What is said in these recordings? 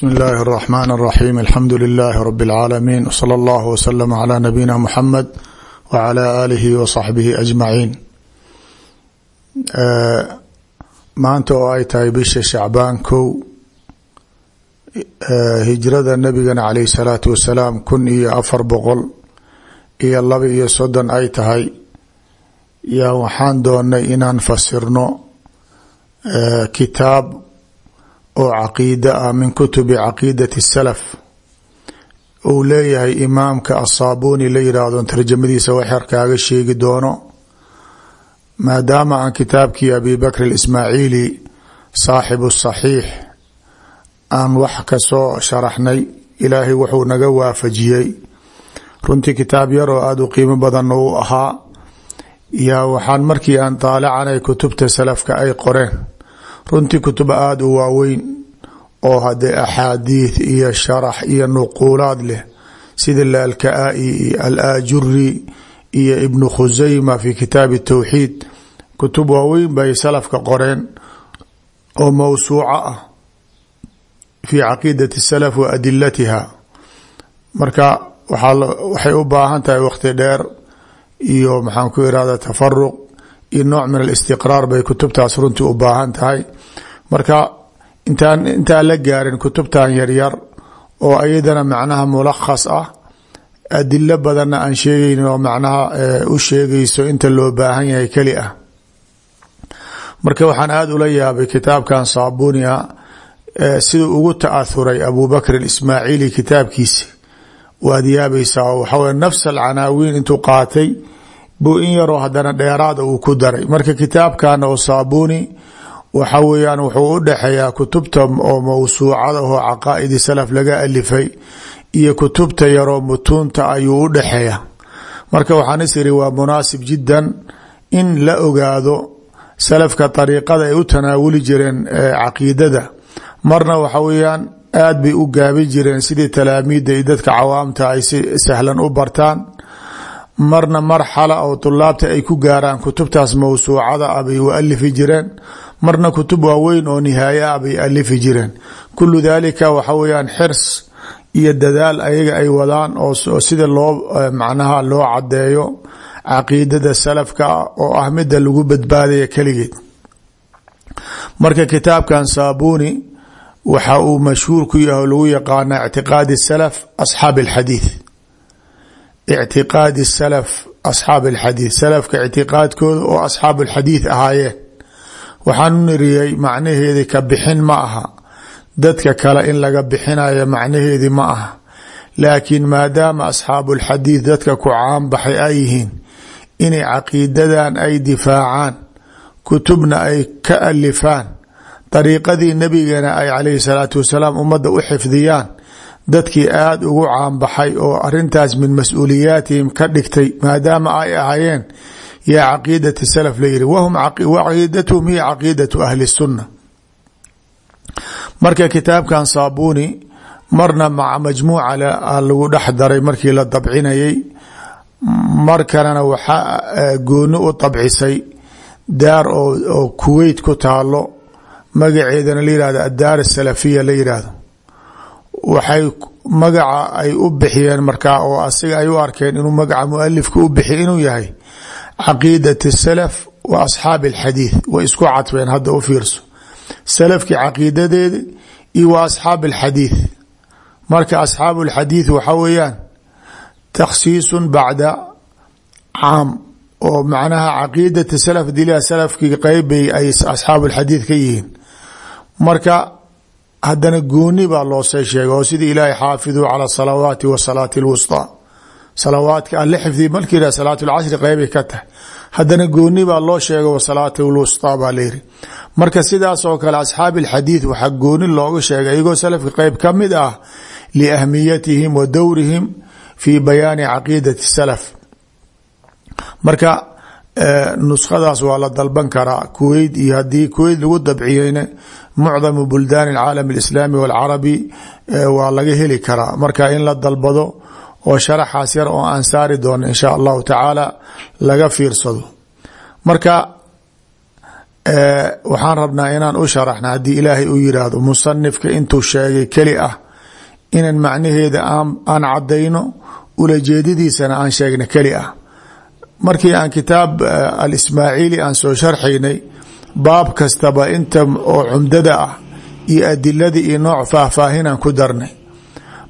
bsmi اllahi الرحmn الرaxيm alxamdu لlh rb العaalamiin wslى اllah wslm عlى nabiyina mxamed wعlى alihi wصaxbihi aجmaciin maanta oo ay tahay bisha shacbaan kow hijrada nabigana caleyh الsalaatu wasalaam kun iyo afar boqol iyo laba iyo soddon ay tahay yaa waxaan doonay inaan fasirno kitaab oo caqiida ah min kutubi caqiidati salaf. Uu leeyahay imaamka asaabuuni la yidhaahdo tarjamadiisa waxyar kaaga sheegi doono. Maadaama aan kitaabkii abi bakr ismaaciili saaxibu saxiix aan wax ka soo sharaxnay ilaahay wuxuu naga waafajiyey. Runtii kitaab yar oo aada u qiimo badanna uu ahaa yaa waxaan markii aan daalacanay kutubta salafka ay qoreen runtii kutub aada u waaweyn oo hadee axaadiid iyo sharax iyo nuquulaad leh sida laalkaa-i iyo alaajuri iyo ibnu khusayma fi kitaabi towxiid kutub waaweyn bay salafka qoreen oo mawsuuco ah fi caqiidati salaf wa adilatiha marka waxay u baahan tahay waqti dheer iyo maxaan ku irahda tafaruq iyo nooc min alistiqraar bay kutubtaas runtii u baahan tahay. Marka intaan intaan la gaarin kutubtan yaryar oo ayadana macnaha mulakhas ah adilo badanna aan sheegaynin oo macnaha u sheegayso inta loo baahan yahay keli ah. Marka waxaan aada ula yaabay kitaabkan saabunia siduu ugu ta'ahuray abu bakr ismaaciili kitaabkiisi. Waad yaabaysaa waxawy nafs alcanaawiin intuu qaatay buu in yaroo hadana dheeraada uu ku daray. Marka kitaabkan oo saabuni waxa weeyaan wuxuu u dhexeeyaa kutubta oo mawsuucada oo caqaaidi salaf laga alifay iyo kutubta yaroo mutuunta ayuu u dhexeeya marka waxaan is waa munaasib jiddan in la ogaado salafka dariiqada ay u tanaawuli jireen caqiidada. Marna waxa weeyaan aad bay u gaabi jireen sidii talaamiidda iyo dadka cawaamta ay si sahlan u bartaan marna marxala oo tulaabta ay ku gaaraan kutubtaas mawsuucada ah bay u alifi jireen marna kutub waaweyn oo nihaaye ah bay alifi jireen. Kulu dalika waxa weyaan xirs iyo dadaal ayaga ay wadaan oo sida loo macnaha loo cadeeyo caqiidada salafka oo ah mida lagu badbaadaya keligeed. Marka kitaabkan saabuni waxa uu mashhuur ku yahay lagu yaqaana ictiqaadi salaf asxaab alxadiid ictiqaadi salaf asxaab alxadiid salafka ictiqaadkooda oo asxaab alxadiid ahaayeen waxaan u niriyey macnaheedi ka bixin ma aha dadka kale in laga bixinayo macnaheedi ma aha laakiin maadaama asxaabu alxadiid dadka ku caanbaxay ay yihiin inay caqiidadan ay difaacaan kutubna ay ka alifaan dariiqadii nabigana ay calayhi salaatu wasalaam ummadda u xifdiyaan dadkii aada ugu caanbaxay oo arintaas min mas'uuliyaatihim ka dhigtay maadaama ay ahaayeen yaa caqiidati salaf la yihi wahum caqiidatuhum hiya caqiidatu ahli sunna. Marka kitaabkan saabuni marna maca majmuuca lagu dhex daray markii la dabcinayay mar kalena waxaa gooni u dabcisay daar oo kuweyt ku taalo magaceedana la yihahdo addaar asalafiya la yidhaahdo waxay magaca ay u bixiyeen markaa oo asiga ay u arkeen inuu magaca mualifka u bixiy inuu yahay caqiidat salaf wa asxaabi alxadiid way isku cadfeen hadda u fiirso. Salafkii caqiidadeeda iyo wa asxaab alxadiid marka asxaabu alxadiid waxa weeyaan takhsiisun bacda caam oo macnaha caqiidati salaf dila salafkii qeybbay ay asxaabu alxadiid ka yihiin. Marka haddana gooni baa loo see sheegay oo sidii ilaahay xaafiduu cala salawaati wa salaati lwusطaa salawaadka alle xifdi markii yihah salaat lcasri qeybay ka haddana gooni baa loo sheegay wasalaati lwusطaa baa layiri marka sidaas oo kale asxaabi alxadiid waxaa gooni looga sheegay iyagoo salafka qeyb ka mid ah liahmiyatihim wa dowrihim fi bayaani caqiidati salaf. Marka nuskhadaas waa la dalban karaa. Kuweyt iyo haddii kuweyt lagu dabciyeyna mucdamu buldaani alcaalam alislaami walcarabi waa laga heli karaa. Marka in la dalbado oo sharaxaas yar oo aan saari doono in shaa allahu tacaala laga fiirsado. Marka waxaan rabnaa inaan u sharaxna haddii ilaahay u yiraahdo musanifka intuu sheegay keli ah inan macnaheeda aan cadayno ulajeedadiisana aan sheegna keli ah markii aan kitaab alismaaciili aan soo sharxaynay baab kastaba inta oo cumdada ah iyo adilada iyo nooc faahfaahinaan ku darnay.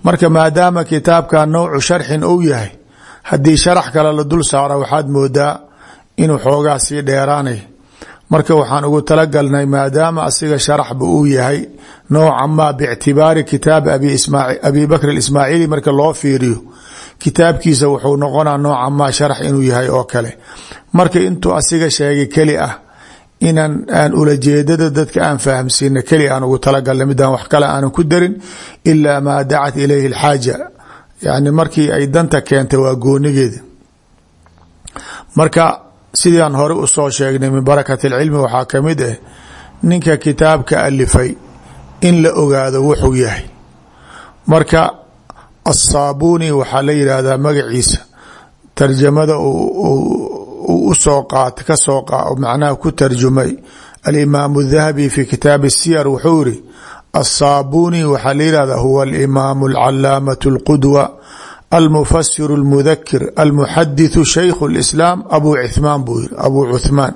Marka maadaama kitaabkan nawcu sharxin ou yahay haddii sharax kale la dul saaro waxaad moodaa inuu xoogaa sii dheeraanay marka waxaan ugu talagalnay maadaama asiga sharaxba uu yahay nooca ma bictibaari kitaabi abi bakr ismaaciili marka loo fiiriyo. Kitaabkiisa wuxuu noqonaa nooca ma sharax inuu yahay oo kale. Marka intuu asiga sheegay keli ah inaan aan ulajeedada dadka aan fahamsiina keli aan ugu talagalna midaan wax kale aanan ku darin ilaa maa dacat ilayhi alxaaja yani markii ay danta keentay waa goonigeeda. Marka sidaan hore u soo sheegnay min barakat alcilmi waxaa ka mid ah ninka kitaabka alifay in la ogaado wuxuu yahay. Marka asaabuuni waxaa la yidhaahdaa magaciisa. Tarjamada u soo qaat ka soo macnaha ku tarjumay alimaamu dahabi fi kitaabi siyar wuxuu iri asaabuuni waxaa la yihahda huwa alimaamu alcalaamatu alqudwa almufasiru almudakir almuxadithu shaykhu lislaam abu cuthmaan buu yiri abu cuthmaan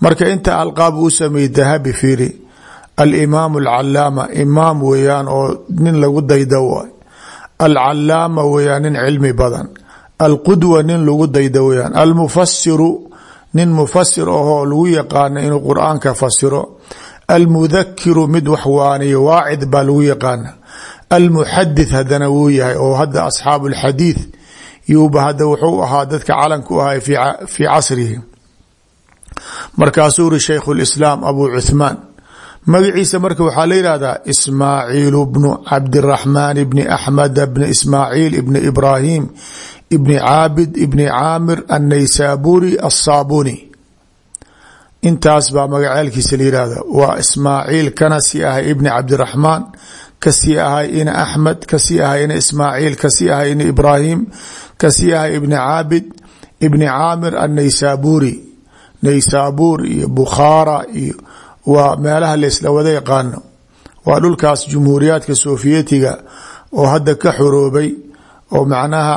marka inta alqaab uu sameeyey dahabi fiiri alimaamu alcalaama imaam weeyaan oo nin lagu dayda waay alcalaama weeyaan nin cilmi badan alqudwa nin lagu dayda weyaan almufasiru nin mufasir ahoo lagu yaqaana inuu qur'aanka fasiro almudakiru mid wax waacid baa lagu yaqaana almuxadith hadana wuu yahay oo hadda asxaabu alxadiid yuuba hadda wuxuu ahaa dadka calanka u ahay fii casrihi markaasuu uri shaykhu lislaam abu cuthmaan magaciisa marka waxaa la yihahdaa ismaaciil bnu cabdiraxmaan bni axmed bni ismaaciil ibni ibraahim ibni caabid ibni caamir annaysaburi assaabuni. Intaas baa magaceelkiisa la yihahda waa ismaaciil kana cabdiraxmaan ka sii ahay ina axmed ka sii ahay ina ismaaciil ka sii ahay ina ibraahim ka sii ahay ibni caabid ibni caamir annaysaburi naysaabuur iyo bukhaara iyo waa meelaha laisla wada yaqaano. Waa dhulkaas jumhuuriyaadka soofiyetiga oo hadda ka xoroobay oo macnaha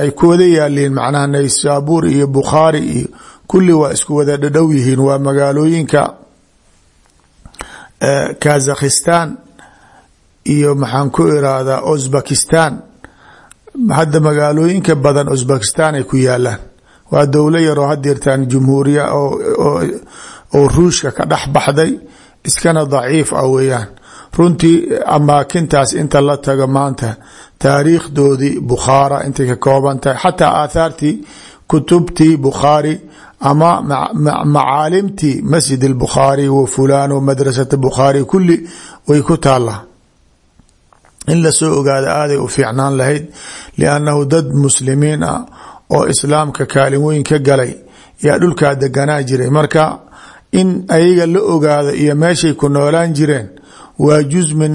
ay ku wada yaaliin macnaha naysaabuur iyo bukhaari iyo kulli waa isku wada dhadhow yihiin. Waa magaalooyinka kazakhistan iyo maxaan ku irahdaa uzbekistan. Hadda magaalooyinka badan uzbekistan ay ku yaalaan waa dowlo yaroo hadeertaan jumhuuriya oo ruushka ka dhex baxday iskana daciif ah weeyaan. Runtii amaakintaas inta la tago maanta taariikhdoodii bukhaara intay ka kooban tahay. Xataa aathaartii kutubtii bukhaari ama macaalimtii masjid albukhaari wa fulaan wa madrasat bukhaari kulli way ku taallaa in la soo ogaada aaday u fiicnaan lahayd liannahu dad muslimiin ah oo islaamka kaalin weyn ka galay yaa dhulkaa deganaa jiray marka in ayaga la ogaado iyo meeshay ku noolaan jireen waa juz min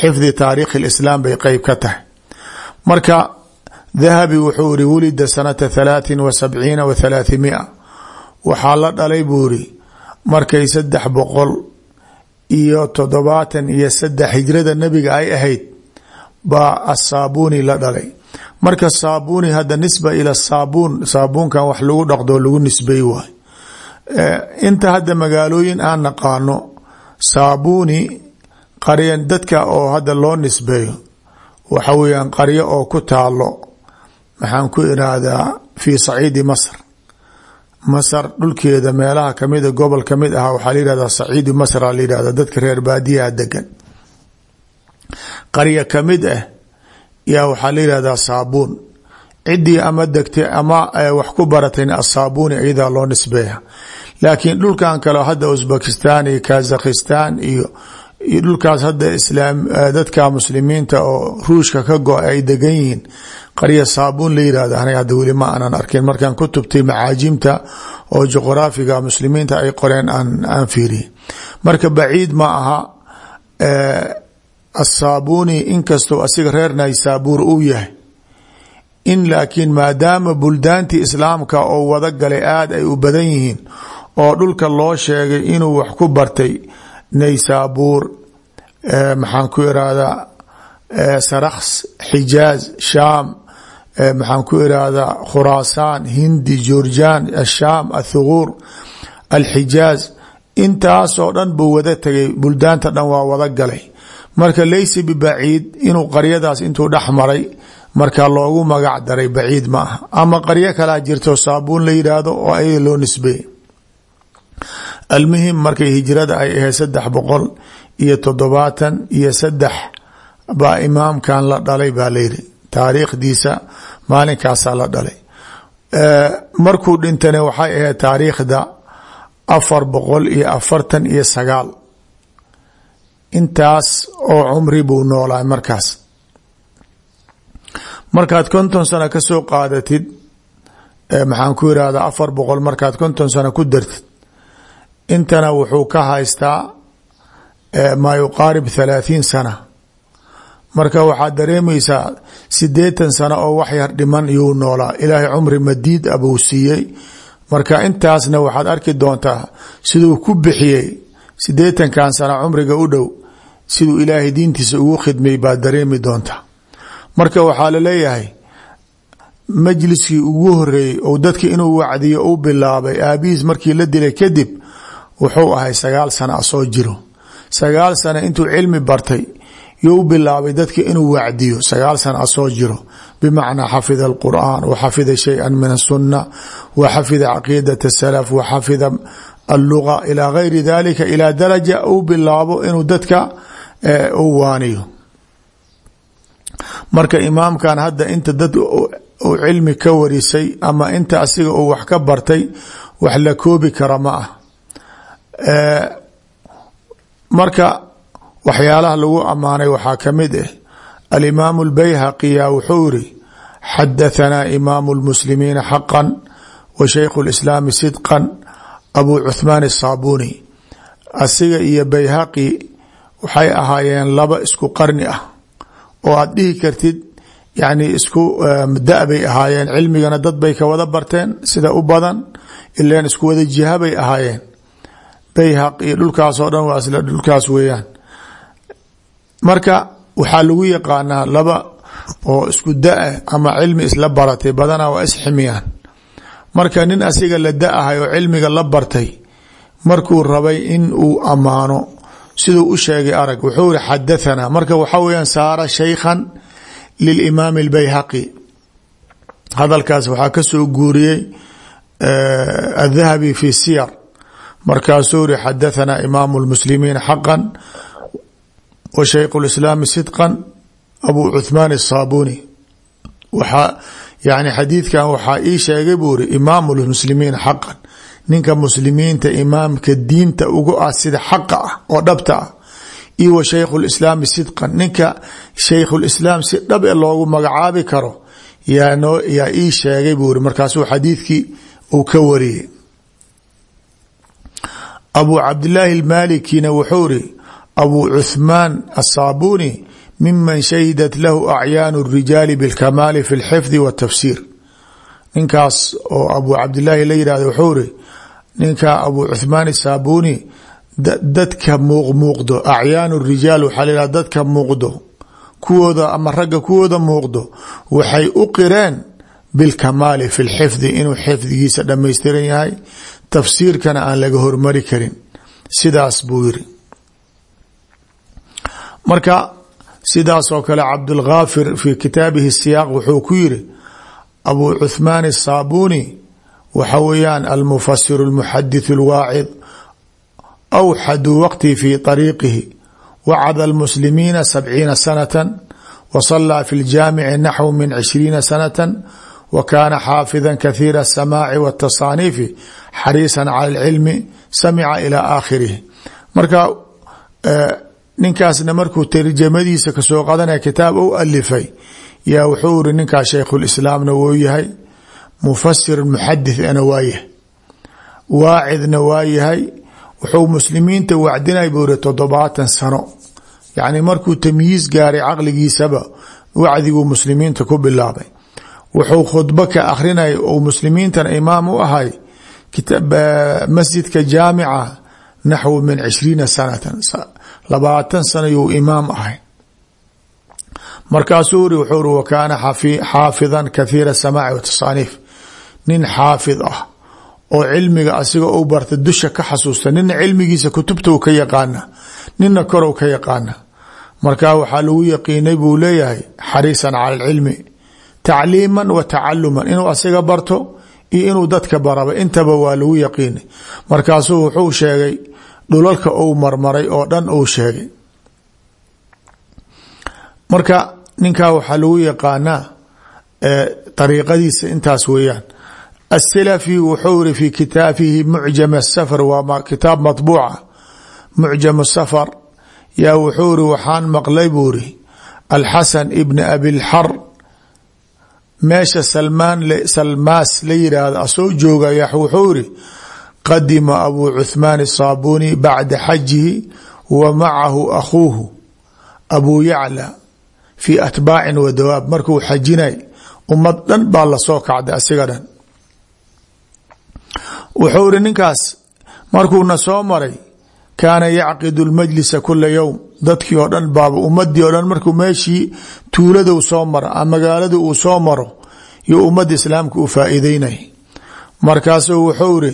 xifdi taariikhi lislaam bay qeyb ka tahay marka dahabi wuxuu iri wulida sanata halaatin wa sabciina wa halaathimia waxaa la dhalay buu iri markay saddex boqol iyo toddobaatan iyo saddex hijrada nebiga ay ahayd baa asaabuuni la dhalay. Marka saabuni hadda nisba ila saabuun saabuunkan wax lagu dhaqdo lagu nisbey waay. Inta hadda magaalooyin aan naqaano saabuni qaryan dadka loo nisbeeyo waxa weeyaan qaryo oo ku taalo maxaan ku irahdaa fii saciidi masr masr dhulkeeda meelaha kamida gobol ka mid ah waxaa la yihahdaa saciidi masra la yihahda dadka reer baadiyaha degan qaryo ka mid ah yaa waxaa la yihahdaa saabuun. Ciddii ama degtay ama wax ku baratayna asaabuuni iyadaa loo nisbeeya. Laakiin dhulkan kale hadda uzbekistan iyo kazakhistan iyo iyo dhulkaas hadda islaam dadka muslimiinta oo ruushka ka go ay degan yihiin. Qarya saabuun la yirahda aniga hadda weli ma aanan arkin. Markaan ku tubtay macaajimta oo juqraafiga muslimiinta ay qoreen aan fiiriye marka baciid ma aha asaabuuni inkastoo asiga reer naysaabuur uu yahay. In laakiin maadaama buldaantii islaamka oo wada galay aada ay u badan yihiin oo dhulka loo sheegay inuu wax ku bartay naysaabuur maxaan ku irahdaa saraks xijaaz shaam maxaan ku irahdaa khuraasaan hindi jurjaan ashaam athuguur alxijaaz intaasoo dhan buu wada tegay buldaanta dhan waa wada galay marka laysa bibaciid inuu qaryadaas intuu dhex maray marka loogu magac daray baciid ma ama qaryo kalaa jirto saabuun la yidhaahdo oo ayaga loo nisbeeyey almuhim markay hijrada ay ahayd saddex boqol iyo toddobaatan iyo saddex baa imaamkan la dhalay baa layidhi taariikhdiisa maalinkaasaa la dhalay. Markuu dhintana waxay ahayd taariikhda afar boqol iyo afartan iyo sagaal. Intaas oo cumri buu noolaa markaas. Markaad konton sano ka soo qaadatid maxaan ku irahdaa afar boqol markaad konton sano ku dartid intana wuxuu ka haystaa maa yuqaarib thalaaثiin sana. Marka waxaad dareemaysaa sideetan sano oo wax yar dhiman yuu noolaa. Ilaahay cumri madiid a buu siiyey. Marka intaasna waxaad arki doontaa siduu ku bixiyey sideetankan sana cumriga u dhow siduu ilaahay diintiisa ugu khidmay baad dareemi doontaa. Marka waxaa la leeyahay majliskii ugu horeeyey ou dadka inuu wacdiyo u bilaabay aabihiis markii la dilay kadib wuxuu ahay sagaal sana asoo jiro. Sagaal sana intuu cilmi bartay you bilaabay dadka inuu wacdiyo sagaal sana asoo jiro. Bimacnaa xafida alqur'an wa xafida shaya min asunna wa xafida caqiidat salaf wa xafida alluga ilaa gayri dalika ilaa daraja uu bilaabo inuu dadka u waaniyo. Marka imaamkan hadda inta dad uu cilmi ka warisay ama inta asiga uu wax ka bartay wax la koobi kara ma ah marka waxyaalaha lagu ammaanay waxaa ka mid ah alimaamu اlbayhaqiya wuxuu iri xadahanaa imaamu اlmuslimiina xaqa wa shaykhu اlislaami sidqa abu cuhmaan الsaabuni asiga iyo bayhaqi waxay ahaayeen laba isku qarni ah oo aad dhihi kartid yani isku da bay ahaayeen cilmigana dad bay ka wada barteen sida u badan ilan isku wada jiha bay ahaayeen bayhaq iyo dhulkaasoo dhan waa isla dhulkaas weeyaan. Marka waxaa lagu yaqaanaa laba oo isku da'ah ama cilmi isla baratay badanaa waa isximiyaan marka nin asiga la da'ahay oo cilmiga la bartay markuu rabay in uu ammaano siduu u sheegay arag wuxuu iri marka waxaa weyaan saara shaykhan lilimaami albayhaqi. Hadalkaas waxaa ka soo guuriyey adahabi fi siyar markaasuu iri xadahanaa imaamu lmuslimiina xaqa wa shaykhu lislaami sidqa abu cuhmaan asaabuni waxaa yani xadiidkan waxaa ii sheegay buu iri imaamu lmuslimiina xaqan ninka muslimiinta imaamka diinta ugu ah sida xaqa ah oo dhabta ah iyo wa shaykhu lislaami sidqan ninka shaykhulislaam si dhab e loogu magacaabi karo. Yaa noo yaa ka wariyey abu cabdilaahi almalikina wuxuu iri abu cuhmaan asaabuni miman shahidat lahu acyaanu الrijaali bاlkamaali fi اlxifdi w الtafsiir ninkaas oo abu cabdilaahi la yihahdo wuxuu iri ninka abu cuhmaan asaabuni dadka muuqmuuqdo acyaanu rijaal waxaa layihaha dadka muuqdo kuwooda ama ragga kuwooda muuqdo waxay u qireen bilkamaali fi lxifdi inuu xifdigiisa dhammaystiran yahay tafsiirkana aan laga hormari karin sidaas buu yiri marka sidaasoo kale cabdulgaafir fi kitaabihi siyaaq wuxuu ku yiri abu cuhmaan asaabuni waxa weeyaan almufasir اlmuxadith اlwaacid awxadu waqti fi طariiqihi wacada اlmuslimiina sabciina sanata wasalaa fi ljaamici naxw min cishriina sanata wa kaana xaafida kahiira asamaaci watasaaniifi xariisan cala alcilmi samica ilaa aakhirihi marka ninkaasna markuu tarjamadiisa ka soo qadanaya kitaab u alifay yaa wuxuu iri ninkaas shaykhulislaamna wou yahay mufasir muxadithna waa yahay waacidna waa yahay wuxuu muslimiinta wacdinay buu iri toddobaatan sano yacni markuu tamyiis gaaray caqligiisaba wacdiguu muslimiinta ku bilaabay wuxuu khudbo ka akrinay ou muslimiintana imaam u ahay masjidka jaamica naxwu min cishriina sanatan labaatan sana yuu imaam ahay. Markaasuu ri wuxuu ri wakaana xaafidan kathiira samaaci watasaaniif nin xaafid ah oo cilmiga asiga u barta dusha ka xasuusta nina cilmigiisa kutubta ka yaqaana nina korow ka yaqaana. Markaa waxaa lagu yaqiinay buu leeyahay xariisan cala alcilmi tacliiman wa tacaluman inuu asiga barto iyo inuu dadka baraba intaba waa lagu yaqiinay markaasuu wuxuu sheegay dhulalka uu marmaray oo dhan uu sheegay. Marka ninkaa waxaa lagu yaqaanaa ariiqadiisa intaas weeyaan. Asalafi wuxuu iri fi kitaabihi mucjam asafar waa kitaab maطbuuca mucjam safar yaa wuxuu waxaan maqlay buu iri alxasan ibn abi meesha salmaan salmaas la yidhaahdo asoo joogaya wuxuu iri qadima abu cuhmaan saabuni bacda xajihi wa macahu akhuuhu. Abuu yacla fii atbaacin wa dawaab markuu xajinay ummad dhan baa la soo kacday asiga dhan. Wuxuu iri ninkaas markuuna soo maray kaana yacqidu lmajlisa kula yowm dadkii oo dhan baaba ummadii oo dhan markuu meeshii tuulada soo maro a magaalada uu soo maro yo ummadda islaamka u faa'iideynay markaasuu wuxuu iri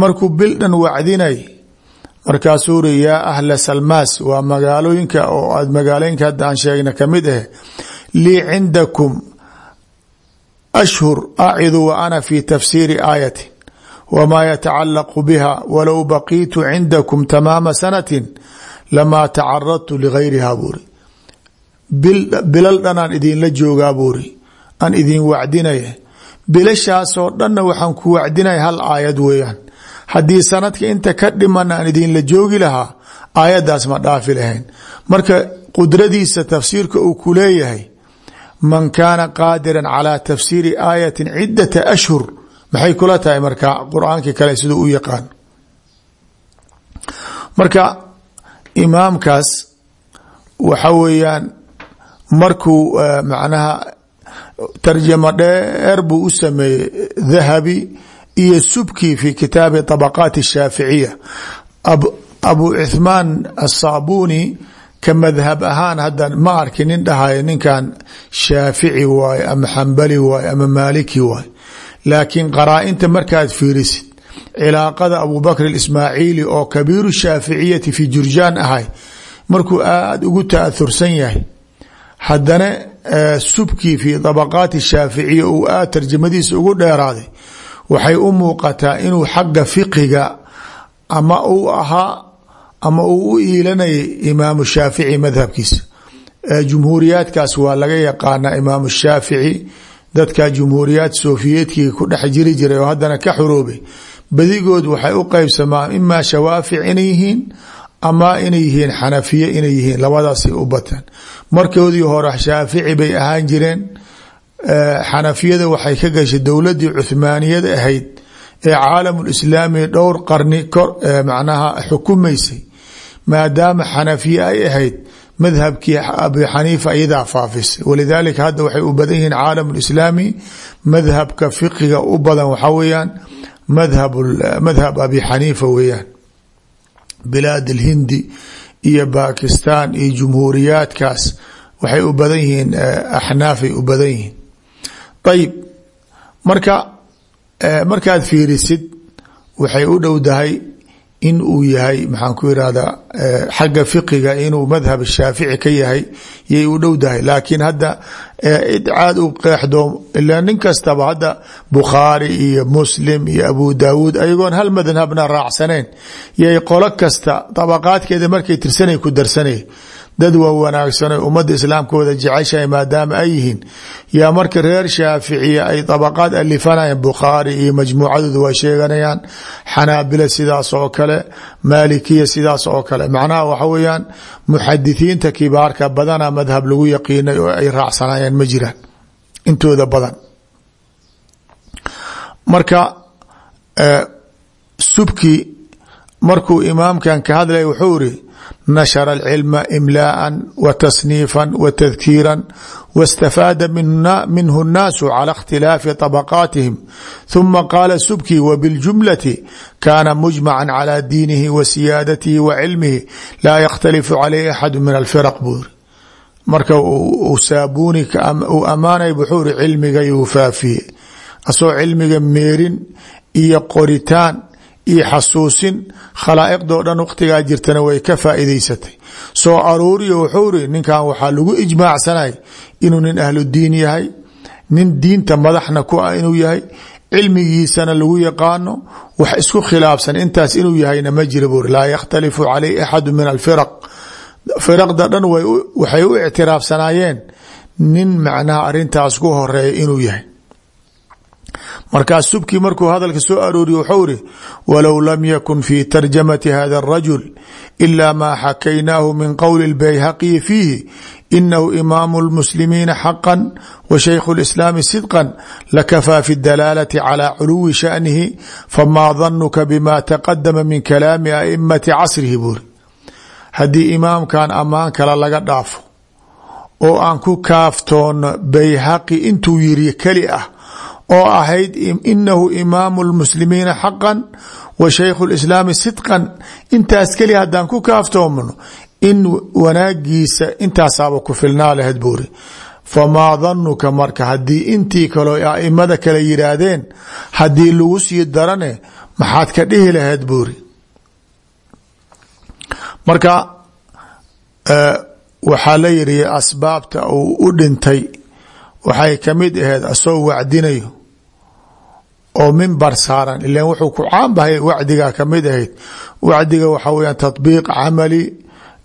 markuu bil dhan wacdinay markaasuu iri yaa ahla salmaas waa magaalooyinka oo aad magaalooyinka hadda aan sheegna ka mid ah lii cindakum ashhur acidu wa ana fi tafsiiri aayati wmaa yatacalaqu biha walow baqiitu cindakum tamaama sanati lamaa tacaradtu ligayriha buuri. Bilal dhanaan idinla joogaa buuri. Aan idin wacdinaya bilashaasoo dhanna waxaan ku wacdinaya hal aayad weeyaan. Haddii sanadka inta ka dhimana aan idinla joogi lahaa aayaddaas ma dhaafi lahayn. Marka qudradiisa tafsiirka uu ku leeyahay man kaana qaadira calى tafsiiri aayati cidata ashhur. Maxay kula tahay marka qur'aankii kale siduu marka imaamkaas waxa weeyaan markuu macnaha tarjamo dheer buu u sameeyey dahabi iyo subki fi kitaabi طabaqaat الshaaficiya abu cuثmaan aلsaabuni ka madhab ahaan hadda ma arki nin dhahayo ninkan shaafici waaye ama xambali waaye ama maaliki waaye laakiin qaraa-inta markaad fiirisid cilaaqada abubakr ismaaciili oo kabiiru shaaficiyati fi jurjaan ahay markuu aada ugu taahursan yahay haddana subkii fi dabaqaati shaaficiya uu aad tarjamadiisa ugu dheeraaday waxay u muuqataa inuu xagga fiqiga ama uu ahaa ama uu u iilanayay imaamu shaafici madhabkiisa jumhuuriyaadkaas waa laga yaqaanaa imaamu shaafici dadka jumhuuriyaad sofiyeetkiga ku dhex jiri jiray oo haddana ka xuroobay badigood waxay u qeybsamaan imaa shawaafic inay yihiin ama inay yihiin xanafiye inay yihiin u bataan markoodii hore shaafici bay ahaan jireen xanafiyada waxay ka gashay dowladii cuhmaaniyada ahayd ee caalamulislaami dhowr qarni macnaha xukumaysay. Maadaama xanafiye ay ahayd madhabkii abi xaniifa iyadaa faafisay. Walidaalika hadda waxay u badan yihiin caalam lislaami madhabka fiqiga u badan waxaa weeyaan madhab madhab abi xaniifa weeyaan. Bilaad alhindi iyo bakistan iyo jumhuuriyaadkaas waxay u badan yihiin axnaafay u badan yihiin. Ayib marka markaad fiirisid waxay u dhowdahay in uu yahay maxaan ku irahdaa xagga fiqiga inuu madhab shaafici ka yahay yay u dhowdahay laakiin hadda idcaad u qeexdo ilaa nin kastaba hadda bukhaari iyo muslim iyo abu daawuud ayagoon hal madhabna raacsaneen yay qolo kasta dabaqaadkeeda markay tirsanay ku darsanay dad waa wanaagsanay ummadda islaamkooda jeceshahay maadaama ay yihiin. Yaa marka reer shaaficiya ay dabaqaad alifanayaan bukhaari iyo majmuucadooda waa sheeganayaan. Xanaabila sidaas oo kale maalikiya sidaas oo kale. Macnaha waxa weeyaan muxadithiinta kibaarka badana madhab lagu yaqiinay oo ay raacsanayaan ma jiraan. Intooda badan. Marka subki markuu imaamkan ka hadlaya wuxuu iri nashara alcilma imlaءa wa tasniifa wa tadkiira waاstafaada minhu الnaasu calى اkhtilaafi طabaqaatihim ثuma qaala subkii wbiاljumlati kaana mujmaca calى diinihi wa siyaadatihi wa cilmihi laa yakhtalifu calayh axadu min alfiraq buuri marka uu saabuuni uu ammaanay wuxuu ri cilmigayuu faafiye asagoo cilmiga meerin iyo qoritaan iyo xasuusin khalaa'iqdoo dhan waqtigaa jirtana way ka faa'iidaysatay. Soo aruuriyo wuxuu ninkan waxaa lagu ijmaacsanay inuu nin ahlu diin yahay nin diinta madaxna ku ah inuu yahay cilmigiisana lagu yaqaano wax isku khilaafsan intaas inuu yahayna ma jira buuri laa yakhtalifu calayh axadu min alfiraq. Firaqda dhan waxay u ictiraafsanaayeen nin macnaha arintaas ku horreeya inuu yahay markaas subkii markuu hadalka soo arooriye wuxuu iri walow lam yakun fi tarjamati hada الrajul ila ma xakaynaahu min qowli اlbayhaqiyi fiihi inahu imaamu اlmuslimiina xaqa wa shaykhu اlislaami sidqa lakafaa fi اdalaalati calى culuwi shanihi famaa danuka bima taqadama min kalaami aimati casrihi buuri haddii imaamkan ammaan kale laga dhaafo oo aan ku kaaftoono bayhaqi intuu yiri keli ah oo ahayd inahu imaamu lmuslimiina xaqan wa shaykhu lislaami sidqan. Intaas keli haddaan ku kaaftoomno in wanaagiisa intaasaaba ku filnaa lahayd buuri famaa danuka marka haddii intii kaleo aimada kale yiraahdeen haddii lagu sii darane maxaad ka dhihi lahayd buuri marka waxaa la yiri asbaabta uu u dhintay waxay ka mid ahayd asagoo wacdinayo oo mimbar saaran ilan wuxuu ku caanbahay wacdiga ka mid ahayd. Wacdiga waxa weyaan tatbiiq camali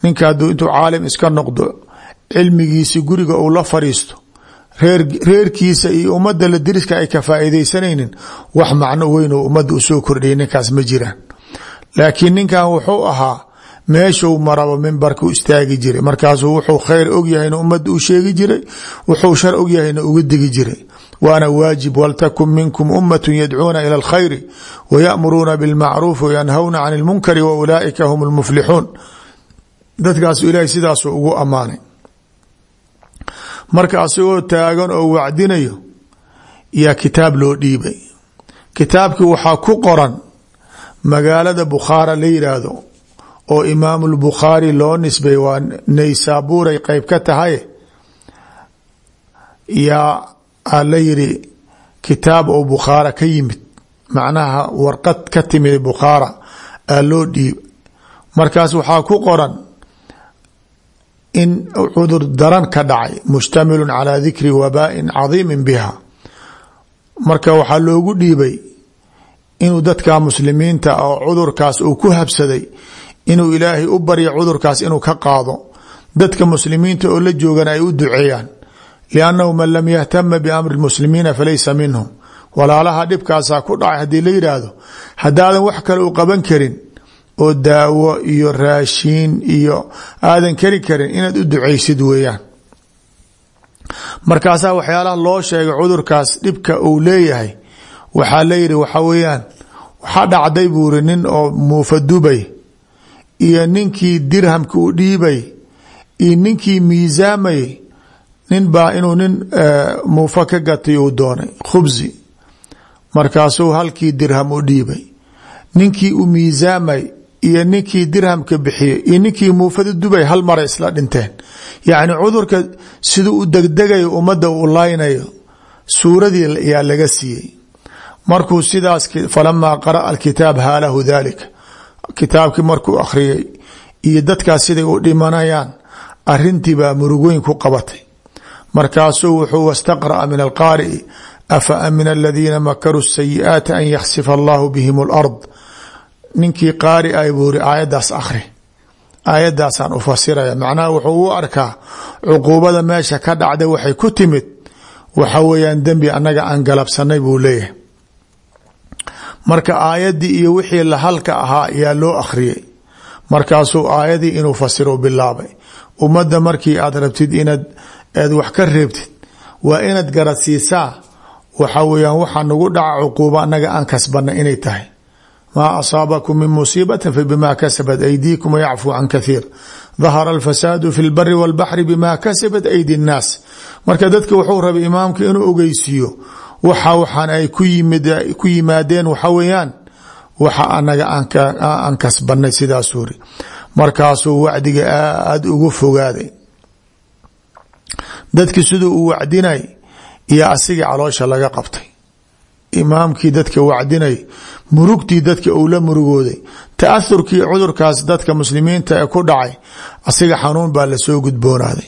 ninka hadduu intuu caalim iska noqdo cilmigiisi guriga uu la fariisto reer reerkiisa iyo ummadda la diriska ay ka faa'iidaysanaynin wax macno weyn oo ummadda u soo kordhiyay ninkaas ma jiraan. Laakiin ninkan wuxuu ahaa meeshuu maraba mimbarka u istaagi jiray. Markaasuu wuxuu khayr ogyahayna ummadda u sheegi jiray wuxuu shar ogyahayna uga digi jiray waana waajib waltakun minkum ummatu yadcuuna ila alkhayri wayamuruuna bilmacruuf wayanhawna can lmunkari wa ulaaika hum lmuflixuun dadkaasu ilaahay sidaasuu ugu ammaanay. Marka asagoo taagan oo wacdinayo yaa kitaab loo dhiibay. Kitaabkii waxaa ku qoran magaalada bukhaara la yidhaahdo oo imaamu lbukhaari loo nisbay waa naysaabuuray qeyb ka tahay yaa a la yiri kitaab oo bukhaara ka yimid. Macnaha warqad ka timid bukhaara aa loo dhiib markaas waxaa ku qoran in cudur daran ka dhacay mushtamilu calaa dikri wabaain cadiimi biha. Marka waxaa loogu dhiibay inuu dadka muslimiinta oo cudurkaas uu ku habsaday inuu ilaahay u barya cudurkaas inuu ka qaado. Dadka muslimiinta oo la joogan ay u duceeyaan liannahu man lam yahtama biamri muslimiina falaysa minhum walaalaha dhibkaasaa ku dhacay haddii la yidhaahdo haddaadan wax kale u qaban karin oo daawo iyo raashiin iyo aadan kari karin inaad u ducaysid weeyaan markaasaa waxyaalaha loo sheegay cudurkaas dhibka uu leeyahay waxaa layidhi waxa weeyaan waxaa dhacday buuri nin oo muufa dubay iyo ninkii dirhamka u iyo ninkii miisaamayy nin baa inuu nin muufa ka gatay uu doonay khubsi markaasuu halkii dirham u dhiibay. Ninkii u miisaamay iyo ninkii dirhamka bixiyey iyo ninkii muufada dubay hal mara isla dhinteen. Yacni cudurka siduu u degdegayo ummadda u laynayo suuradii yaa laga siiyey. Markuu sidaas falamaa qara'a alkitaab haalahu dalika kitaabkii markuu akhriyay iyo dadkaas siday u dhimanayaan arintii baa murugoyn ku qabatay markaasuu wuxuu wastaqra'a min alqaari'i afa amina aladiina makaruu sayi'aati an yaksifa allahu bihim alard? Ninkii qaari ay buu iri aayaddaas akhri. Aayaddaasaan u fasiraya macnaha wuxuu u arkaa cuquubada meesha ka dhacda waxay ku timid. Waxa weeyaan dembi annaga aan galabsanay buu leeyahay. Marka aayaddii iyo wixii lahalka ahaa ayaa loo akhriyey markaasuu aayadii inuu fasiro bilaabay. Ummadda markii aad rabtid inaad aad wax ka reebtid waa inaad garadsiisaa waxa weeyaan waxaa nagu dhaca cuquubo annaga aan kasbanay inay tahay. Maa asaabakum min musiibati fabima kasabat aydiikum wayacfuu can kathiir. Dahara alfasaadu fi lbari walbaxri bima kasabat aydi nnaas. Marka dadka wuxuu rabay imaamka inuu ogeysiiyo waxa waxaan ay ku yimaadeen waxa weeyaan waxa anaga aan kasbanay sidaasuu ri markaasuu wacdiga aada ugu fogaaday dadki siduu u wacdinay iyo asigii caloosha laga qabtay. Imaamkii dadka wacdinay murugtii dadka uu la murugooday taahurkii cudurkaas dadka muslimiinta ee ku dhacay asiga xanuun baa la soo gudboonaaday.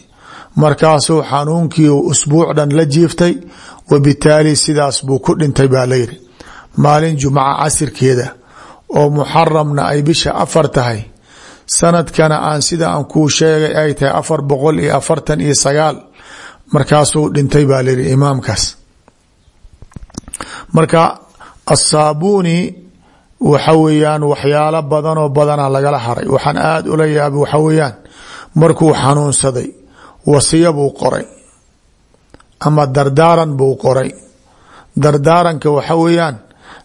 Markaasuu xanuunkii usbuuc dhan la jiiftay wabitaali sidaas buu ku dhintay baa layidhi maalin jumca casirkeeda oo muxaramna ay bisha afar tahay sanadkana aan sida aan kuu sheegay ay tahay afar boqol iyo afartan iyo sagaal. Markaasuu dhintay baa imaamkaas. Marka asaabuuni waxa weeyaan waxyaalo badanoo badana lagala haray. Waxaan aada ula yaabay waxa weeyaan markuu xanuunsaday wasiya buu qoray ama dardaaran buu qoray. Dardaaranka waxa weeyaan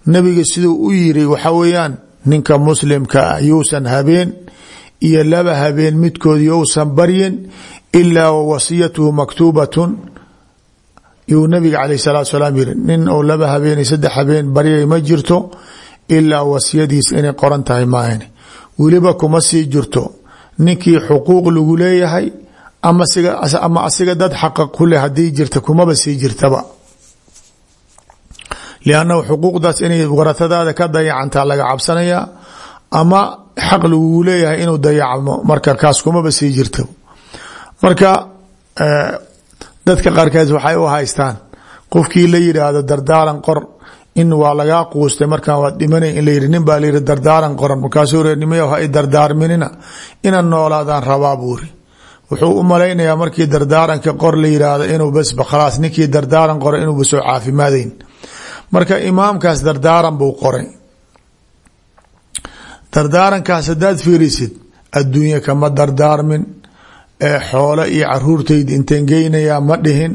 nebiga siduu u yiri waxa weeyaan ninka muslimka ah yuusan habeen iyo laba habeen midkood yousan baryin ilaa wasiyatuhu maktuubatun. Yuu nabiga caleyh salaatu salaam yiri nin ou laba habeen saddex habeen baryay ma jirto ilaa wasiyadiis inay qoran tahay maahane weliba kuma sii jirto. Ninkii xuquuq lagu leeyahay ama asiga dad xaqa kuleh haddii jirta kumaba sii jirtaba. Liannahu xuquuqdaas inay waratadaada ka dayacantaa laga cabsanaya ama xaq lagugu leeyahay inuu dayacmo marka kaas kumaba sii jirta marka dadka qaarkeed waxay u haystaan qofkii la yidhaahdo dardaaran qor in waa lagaa quustay markaan waad dhimanay in layihi nin baa layihi dardaaran qoran markaasuu re nimaya ha dardaarminina inaan noolaadaan rabaa wuxuu u malaynayaa markii dardaaranka qor la yidhaahdo inuu basba khalaas ninkii dardaaran qoray inuuba soo caafimaadayn. Marka imaamkaas dardaaran buu qoray dardaarankaas haddaad fiirisid adduunya kama dardaarmin ee xoole iyo caruurtayda inteen geynayaa ma dhihin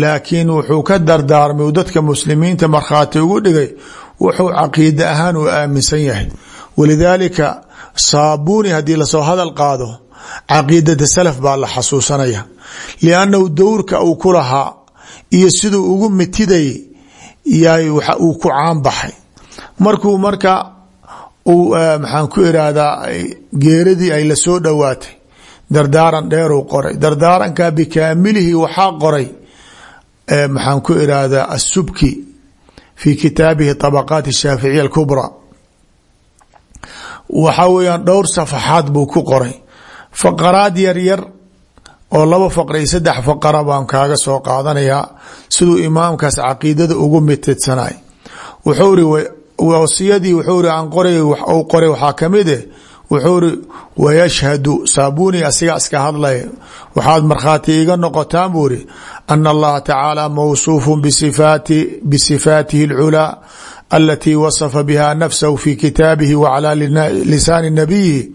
laakiin wuxuu ka dardaarmay dadka muslimiinta markhaati ugu dhigay wuxuu caqiide ahaan uu aaminsan yahay. Walidaalika saabuuni haddii la soo hadal qaado caqiidada salaf baa la xasuusanaya. Liannahu dowrka uu ku lahaa iyo siduu ugu mitiday yaay uu ku caanbaxay. Markuu marka uu maxaan ku irahdaa geeradii ay la soo dhowaatay dardaaran dheeruu qoray dardaaranka bikaamilihi waxaa qoray maxaan ku irahdaa asubki fi kitaabihi طabaqaat الshaaficiya اlkubra waxa weeyaan dhowr safaxaad buu ku qoray faqaraad yar yar oo laba faqra iyo saddex faqara baan kaaga soo qaadanayaa siduu imaamkaas caqiidada ugu mitidsanay wuxuu ri wasiyadii wuxuu ri aan qoray u qoray waxaa ka mid eh. Wuxuu ri wayashhadu saabuni asiga iska hadlay. Waxaad markhaati iga noqotaan buu ri ana allaha tacaala mawsuufu bsifaati bisifaatihi اlculaa alatii wasafa biha nafsahu fi kitaabihi wa calaa lisaani nabiyihi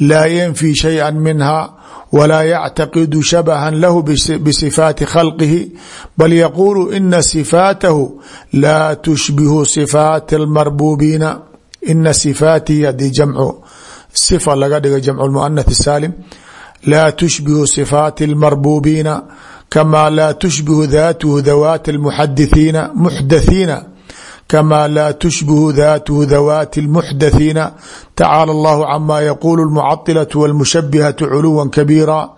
laa yanfi shaya minha wlaa yactaqidu shabahan lahu bsifaati khalqihi bal yaquulu ina sifaatahu laa tushbihu sifaati almarbuubiina ina sifaatihi haddii jamcu sifa laga dhiga jamcu lmuanath saalim laa tushbihu sifaati almarbuubiina kamaa laa tushbihu daatuhu dawaati almuxadithiina muxdathiina kama laa tushbihu daatuhu dawaati اlmuxdathiina tacaala allahu cama yaquulu اlmucaطilaة wاlmushabihatu culuwa kabiira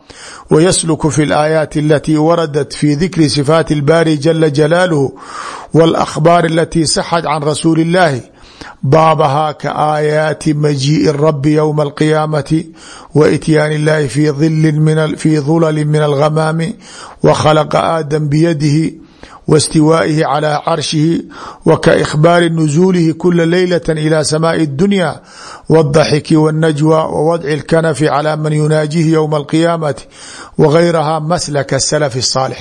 wayasluku fi اlaayaati alatii waradat fi dikri sifaati اlbaari jala jalaaluhu wاlakhbaar alatii saxat can rasuuli اllahi baabahaa ka aayaati majiiءi rabi ywma alqiyaamati wa ityaani اllahi fi dulali min alghamaami wa khalaqa aadam biyadihi واstiwaaئihi calى carshihi w kaإkhbaari nuزuulihi kula leylaة ilى samaaءi الdunya wالضaxiki wالnajwى wwadci اlkanafi calى man yunaajihi ywma اlqiyaamati wغayraha maslaka الsalaf الصaalix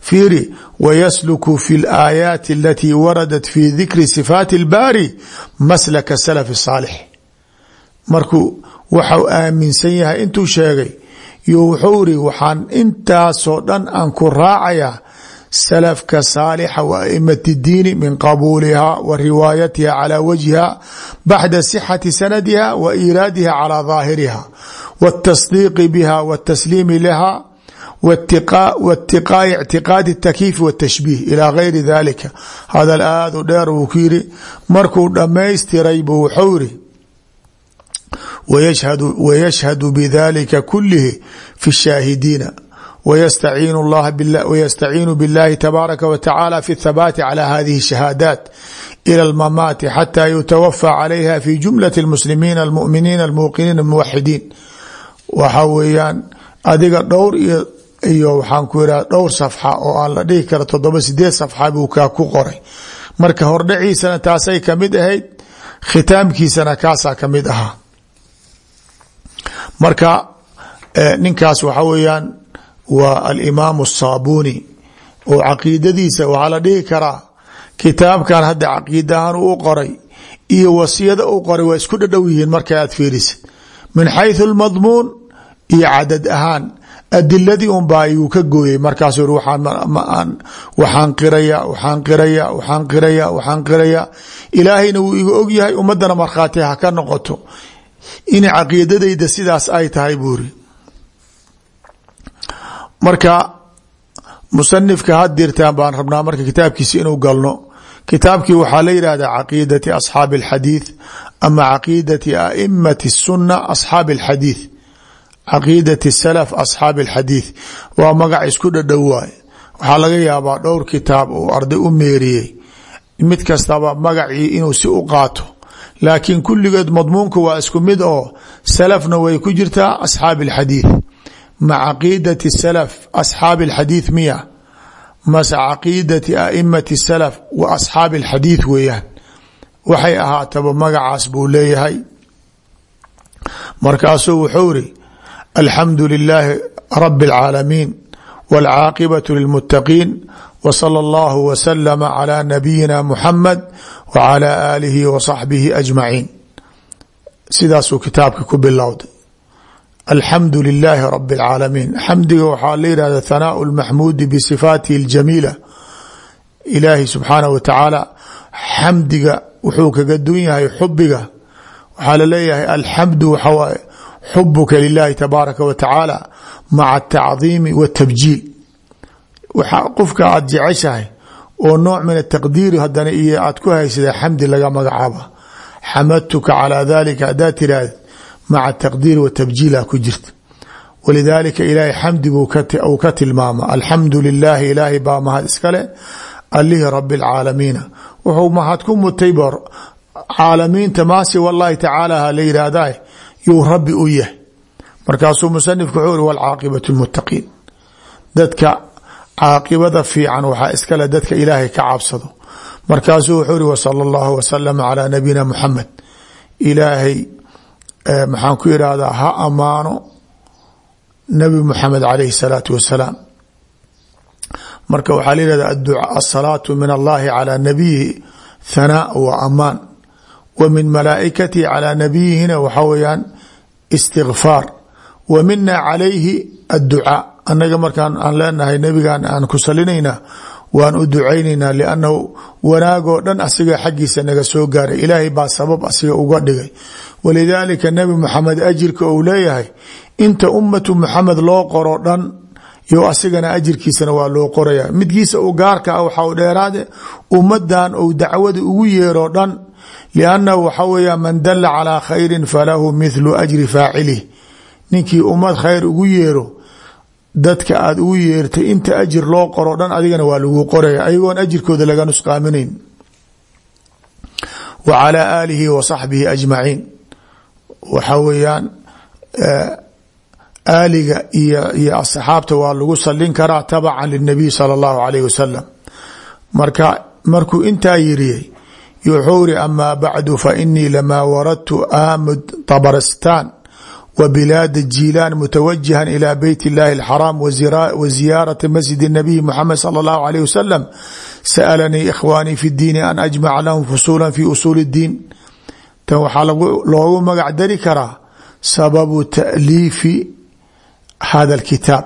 fiiri wysluku fi اlaayaati alatii waradat fi dikri sifaati اlbaari maslaka salaf الصaalix markuu waxau aaminsan yahay intuu sheegay yo wuxuu iri waxaan intaasoo dhan aan ku raacayaa salafka saalixa wa aimati diini min qabuuliha wa riwaayatiha calى wajhiha baxda sixati sanadiha wa iiraadiha calى daahiriha wاtasdiiqi biha wاtasliimi laha wاtiqaa'i اctiqaadi الtakyiifi wالtashbiih ilى gayri dalika hadal aad u dheer wuu ku yiri markuu dhamaystiray buu wuxuu yiri wayashhadu bidalika kulihi fi shaahidiina ويستعين بالله تبارك وتعالى في الثبات على هذه الشهادات إلى الممات حتى يتوفى عليها في جملة المسلمين المؤمنين الموقنين الموحدين waxa weeyaan adiga dhowr iyo waxaan ku ihaha dhowr safxa oo aan la dhihi karo toddoba sideed safxa buu kaa ku qoray marka hordhaciisana taasay kamid ahayd khitaamkiisana kaasaa kamid ahaa marka ninkaas waxa weeyaan waa alimaam الصاabuni oo caqiidadiisa waxaa la dhihi karaa kitaabkan hadda caqiidahan u qoray iyo wasiyada u qoray waa isku dhadhow yihiin marka aad fiirisid min xayثu اlmadmuun iyo cadad ahaan adiladii un baa ayuu ka gooyey markaasuu i waxaan qiraya waxaan qiraya waxaan qiraya waxaan qiraya ilaahayna wuu iga og yahay ummadana markhaati ha ka noqoto in caqiidadayda sidaas ay tahay buuri marka musanifka had dirtaan baan rabnaa marka kitaabkiisi inuu galno kitaabkii waxaa la yidhahdaa caqiidati asxaabi اlxadiid ama caqiidati aimati الsuna asxaabi اlxadiid caqiidati salaf asxaabi اlxadiid waa magac isku dhadhow waay waxaa laga yaabaa dhowr kitaab uu arday u meeriyey mid kastaba magacii inuu si u qaato laakiin kulligeed madmuunka waa isku mid oo salafna way ku jirtaa asxaabi اlxadiid ma caqiidati salaf asxaabi اlxadiid miya mase caqiidati aimati salaf wa asxaabi اlxadiid weeyaan waxay ahaataba magacaas buu leeyahay markaasuu wuxuu iri alxamdu lilaahi rabi اlcaalamiin wاlcaaqibaة lilmutaqiin w salى اllah wslama clى nabiyina muxamed w clى aalihi wa saxbihi ajmaciin sidaasuu kitaabka ku bilowday alxamdu lilaahi rabi اlcaalamiin xamdiga waxaa la yihahda hanaaء اlmaxmuudi bsifaatihi اljamiila ilaahi subxaanah wa tacaala xamdiga wuxuu kaga dun yahay xubiga waxaa laleeyahay alxamdu waxa waaye xubuka lilahi tabaaraka wa tacaala maca atacdiimi waxaa qofka aada jeceshahay oo nooc min ataqdiiri hadana iyo aad ku haysaday xamdi laga magacaaba. Xamadtuka calaa dalika haddaad tiraahd maca taqdiir wa tabjiila ku jirta walidaalika ilaahay xamdi buu uu ka tilmaama alxamdu lilaahi ilaahay baa mahad iskale alihi rabi alcaalamiina wuxuu mahad ku mutay bor caalamiinta maasi wallaahi tacaalaha la yidhaahda yuu rabbi u yahay. Markaasuu musanifku wuxuu uri walcaaqibatu lmuttaqiin. Dadka caaqibada fiican waxaa iskale dadka ilaahay ka cabsado. Markaasuu wuxuu uri wsala allahu wasalama calaa nabiyina muxamed ilaahay eh, maxaan ku yidhaahdaa ha ammaano nabi muxamed calayhi salaatu wasalaam marka waxaa la yihahda adduca asalaatu min allahi calaa nabiyihi thanaa wa amaan wa min calaa nabiyihina waxaa weeyaan istigfaar wa mina calayhi adducaa annaga markaan aan leenahay nebigan aan ku salinayna waan u ducaynaynaa liannahu wanaagoo dhan asiga xaggiisa naga soo gaaray. Ilaahay baa sabab asiga uga dhigay. Walidaalika nebi muxamed ajirka uu leeyahay inta ummatu muxamed loo qoro dhan yo asigana ajirkiisana waa loo qoraya midkiisa u gaarka ah waxa u dheeraade ummadan ou dacwada ugu yeero dhan liannahu waxa weya man dala calaa khayrin falahu mithlu ajri faacilih ninkii ummad khayr ugu yeero dadka aad ugu yeertay inta ajir loo qoro dhan adigana waa lagu qoraya ayagoon ajirkooda laga nusqaaminayn wa calaa aalihi wa saxbihi ajmaciin. Waxa weeyaan aaliga iyo iyo asxaabta waa lagu salin karaa tabacan linabiy sala allahu alayh wasalam marka markuu intaa yiriyey wuxuu iri amaa bacdu fa inii lamaa waradtu aamud tabaristan wa bilaada jiilaan mutawajihan ilaa beyt illaahi alxaraam wa ziyaarati masjid nabiyi muxamed sala allahu alayh wasalam sa'alanii ikhwaanii fi diini an ajmaca lahum fusuulan fi usuuli iddiin tan waxaa loogu magac dari karaa sababu taaliifi hada alkitaab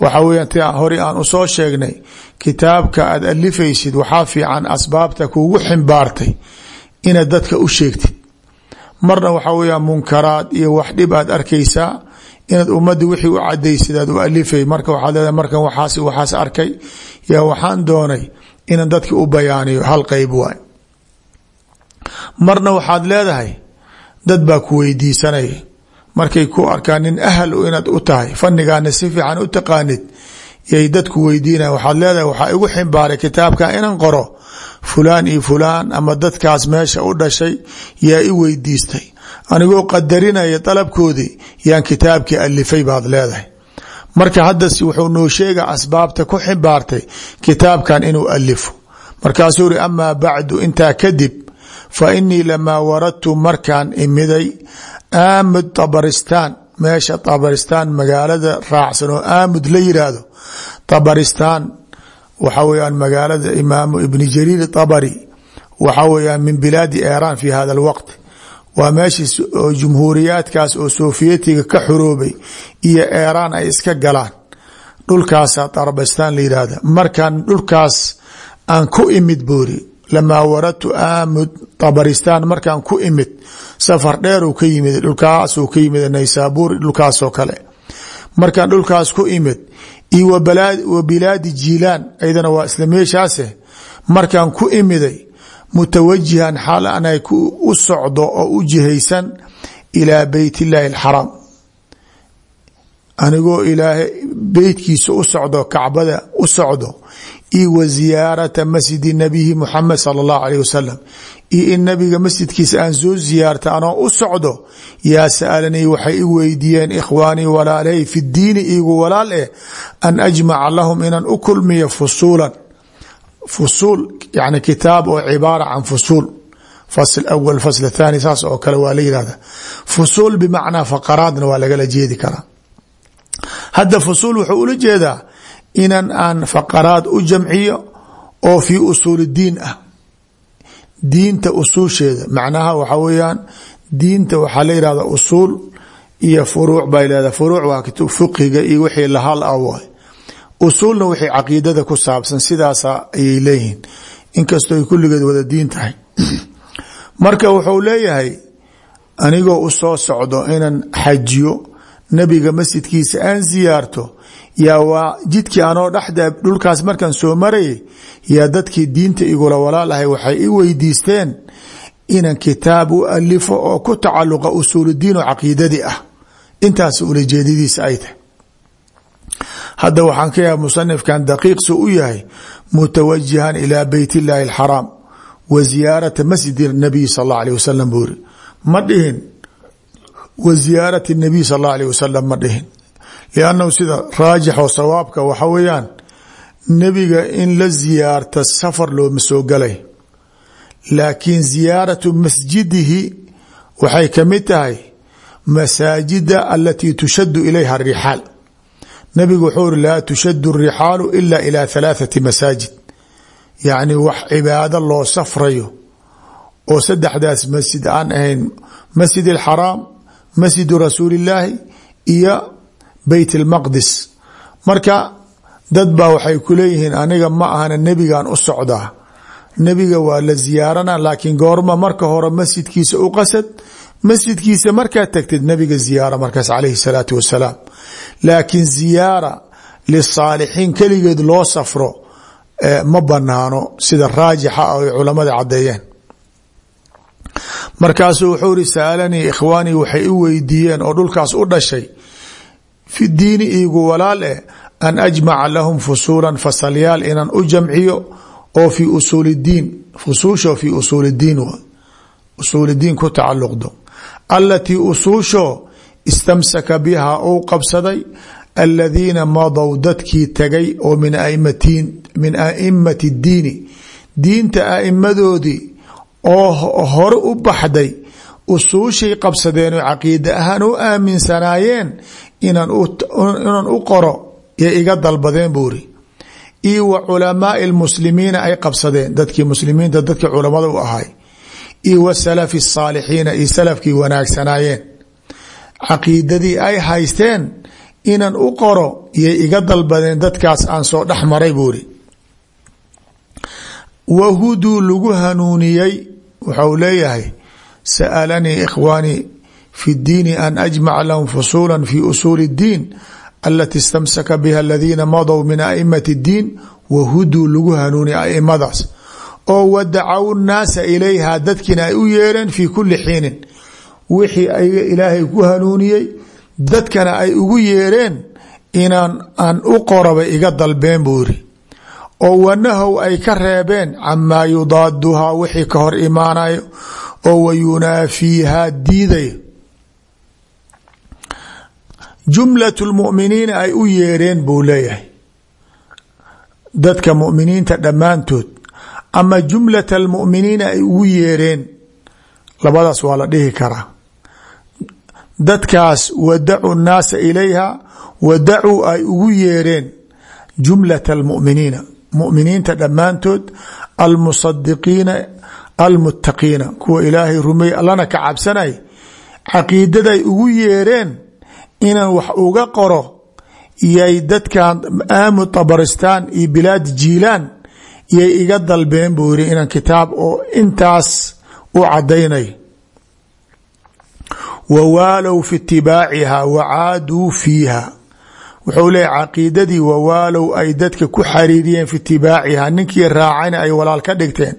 waxa weyan t hore aan u soo sheegnay kitaabka aada alifaysid waxaa fiican asbaabta kuugu ximbaartay inaad dadka u sheegtid marna waxaa weya munkaraad iyo wax dhib aad arkaysaa inaad ummadda wixii u aad u alifay. Marka waxaad leedahay markan waxaas waxaas arkay yaa waxaan doonay inaan dadka u bayaaniyo hal qeyb waay marna waxaad leedahay dad baa ku weydiisanaya markay ku arkaan nin ahal inaad u tahay fanigaana si fiican u taqaanid yay dadku weydiinaya waxaad leedahay waxaa igu ximbaaray kitaabka inaan qoro fulaan iyo fulaan ama dadkaas meesha u dhashay yaa i weydiistay. Anigoo qadarinaya dalabkoodii yaan kitaabkii alifay baad leedahay. Marka haddas wuxuu noo sheega asbaabta ku ximbaartay kitaabkan inuu alifo markaasuu ri amaa bacdu intaa kadib fa inii lamaa waradtu markaan imiday aamud tabaristaan. Meesha tabaristaan magaalada raacsan oo aamud la yiraahdo tabaristaan waxa weyaan magaalada imaamu ibni jariir tabari waxa weyaan min bilaadi iran fi hada alwaqt. Waa meeshii jumhuuriyaadkaas oo soofiyetiga ka xuroobay iyo iran ay iska galaan. Dhulkaasa tabaristaan la markaan dhulkaas aan ku imid boori lamaa waradtu aamud tabaristaan markaan ku imid safar dheeruu ka yimid dhulkaasuu ka yimid naysaabuur dhulkaasoo kale. Markaan dhulkaas ku imid iyo wa bilaadi jiilaan aydana waa isla meeshaase markaan ku imiday mutawajihan xaal anay u socdo oo u jihaysan ilaa beyt illaahi alxaraam. Anigoo ilaahay beytkiisa u socdo kacbada u socdo io wa ziyaarata masjidi nabiyi muxamed sala allahu alayh wasalam iyo in nabiga masjidkiisa aan soo ziyaarta anoo u socdo yaa sa'alanii waxay i weydiiyeen ikhwaanii walaaley fi diini iigu walaal eh an ajmaca lahum inaan u kulmiyo fusuulan. Fusuul yani kitaab oo cibaara can fusuul. Fasl awal fasl thani saas oo kale waa la yihahda fusuul bimacnaa faqaraadna jeedi karaa. Hadda fusuul wuxuu ula jeedaa inan aan faqaraad u jamciyo oo fii usuuli diin ah. Diinta usuusheeda macnaha waxa weeyaan diinta waxaa la yihahda usuul iyo furuuc bay furuuc waa fiqiga iyo wixii lahal ah waay. Usuulna wixii caqiidada ku saabsan sidaasa ayay leeyihiin. Inkastoo ay kulligeed wada diin tahay. Marka wuxuu leeyahay anigoo u soo socdo inaan xajiyo nabiga masjidkiisa aan siyaarto yaa jidkii anoo dhexda dhulkaas markaan soo marayay yaa dadkii diinta igula walaalahay waxay i weydiisteen inaan kitaab u alifo oo ku tacaluqa usuuludiin oo caqiidadii ah. Intaas ulajeedadiisa ay tahay. Hadda waxaan ka yahay musanifkan daqiiqsu u yahay mutawajihan ilaa beyt alxaraam wa ziyaarata masjid nabiy sal alla alih wasalam buu ma dhihin wa ziyaarati nabiy sal alla alih wasalam ma dhihin liannahu sida raajix oo sawaabka waxa weeyaan nebiga in la ziyaarta safar looma soo galay. Laakiin ziyaaratu masjidihi waxay ka mid tahay masaajida alatii tushadu ilayha arixaal nabigu wuxuu iri laa tushadu arixaalu ila ila halaathati masaajid. Yacni wax cibaado loo safrayo oo saddexdaas masjid aan ahayn masjid alxaraam masjidu rasuuli illaahi iyo beyt almaqdis marka dad baa waxay ku leeyihiin aniga ma ahana nebigan u socdaa. Nebiga waa la ziyaarana laakiin goorma marka hore masjidkiisa u qasad. Masjidkiisa markaad tagtid nebiga ziyaara markaas calayhi salaatu wasalaam. Laakiin ziyaara lisaalixiin keligeed loo safro ma banaano sida raajixa ah ay culamada caddeeyeen. Markaasuu wuxuu iri saalanii waxay i weydiiyeen oo dhulkaas u dhashay fi diini iigu walaal eh an ajmaca lahum fusuulan fasalyaal inaan u jamciyo oo fi usuul diin fusuusho fi usuul diin usuul diin ku tacaluqdo alatii usuusho istamsaka bihaa uu qabsaday aladiina madow dadkii tagay oo min aimati diini diinta aimadoodii oo hore u baxday usuushay qabsadeen oo caqiida ahaan u aaminsanaayeen inaan u qoro yay iga dalbadeen buu iri io wa culamaai lmuslimiina ay qabsadeen dadkii muslimiinta dadkii culamada u ahay. Io wa salafi saalixiina iyo salafkii wanaagsanaayeen. Caqiidadii ay haysteen inaan u qoro yay iga dalbadeen dadkaas aan soo dhex maray buuri wahuduu lagu hanuuniyey waxau leeyahay sa'alanii ikhwaanii fi اdiini an ajmaca lahum fusula fi usuuli اddiin alati istamsaka biha aladiina madow min aimati اddiin wahuduu lagu hanuuniya aimadaas oo wadacow naasa ilayha dadkiina ay u yeereen fi kuli xiinin wixii ayaga ilaahay ku hanuuniyey dadkana ay ugu yeereen inaan aan u qoraba iga dalbeen buu yiri oo wanahow ay ka reebeen camaa yudaaduhaa wixii ka hor imaanayo oo wayunaafiihaa diidayo jumlat lmuminiina ay u yeereen buu leeyahay. Dadka muminiinta dhammaantood. Ama jumlat almuminiina ay ugu yeereen labadaas waa la dhihi karaa. Dadkaas wadacu nnaasa ilayha wadacuu ay ugu yeereen jumlat almuminiina muminiinta dhammaantood almusadiqiina almuttaqiina. Kuwa ilaahay rumey allana ka cabsanay caqiidaday ugu yeereen inaan wax uga qoro yay dadkan aamu tabaristaan iyo bilaad jiilaan yay iga dalbeen buu yiri inaan kitaab oo intaas u caddaynay. Wawaalow fi itibaaciha wacaaduu fiiha. Wuxuu leeyahy caqiidadii wawaalow ay dadka ku xariiriyeen fi itibaaciha ninkii raacayna ay walaal ka dhigteen.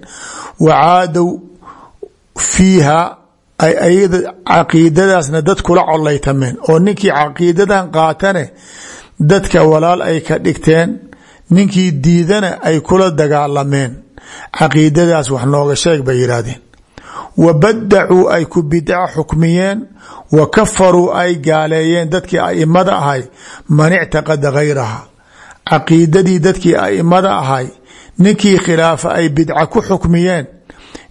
Wacaadow fiiha ay caqiidadaasna dad kula colaytameen oo ninkii caqiidadan qaatane dadka walaal ay ka dhigteen ninkii diidana ay kula dagaalameen. Caqiidadaas wax nooga sheeg bay yidhaahdeen wa badacuu ay ku bidca xukmiyeen wa kafaruu ay gaaleeyeen dadkii aimada ahay man ictaqada gayraha caqiidadii dadkii aimada ahay ninkii khilaafa ay bidca ku xukmiyeen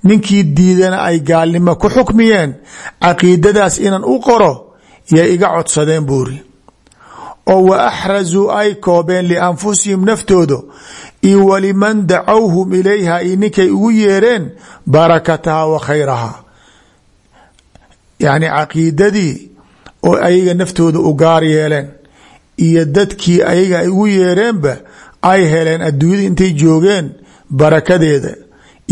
ninkii diidana ay gaalnimo ku xukmiyeen caqiidadaas inaan u qoro yay iga codsadeen buuri. Oo wa axrazuu ay koobeen lianfusihim naftooda iyo waliman dacowhum ilayha iyo ninkay ugu yeereen barakataha wa khayraha. Yacni caqiidadii oo ayaga naftooda u gaar yeeleen iyo dadkii ayaga ay ugu yeereenba ay heleen adduunyada intay joogeen barakadeeda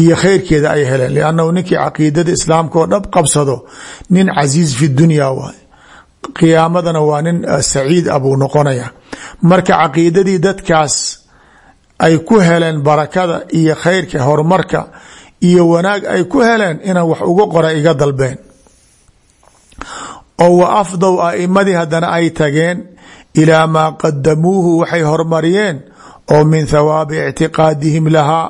iyo khayrkeeda ay heleen liannahu ninkii caqiidada islaamka oo dhab qabsado nin casiiz fi dunya waay qiyaamadana waa nin saciid a buu noqonaya. Marka caqiidadii dadkaas ay ku heleen barakada iyo khayrka horumarka iyo wanaag ay ku heleen inaan wax uga qora iga dalbeen. Oo wa afdow aimadii haddana ay tageen ilaa maa qadamuuhu waxay hormariyeen oo min thawaabi ictiqaadihim lahaa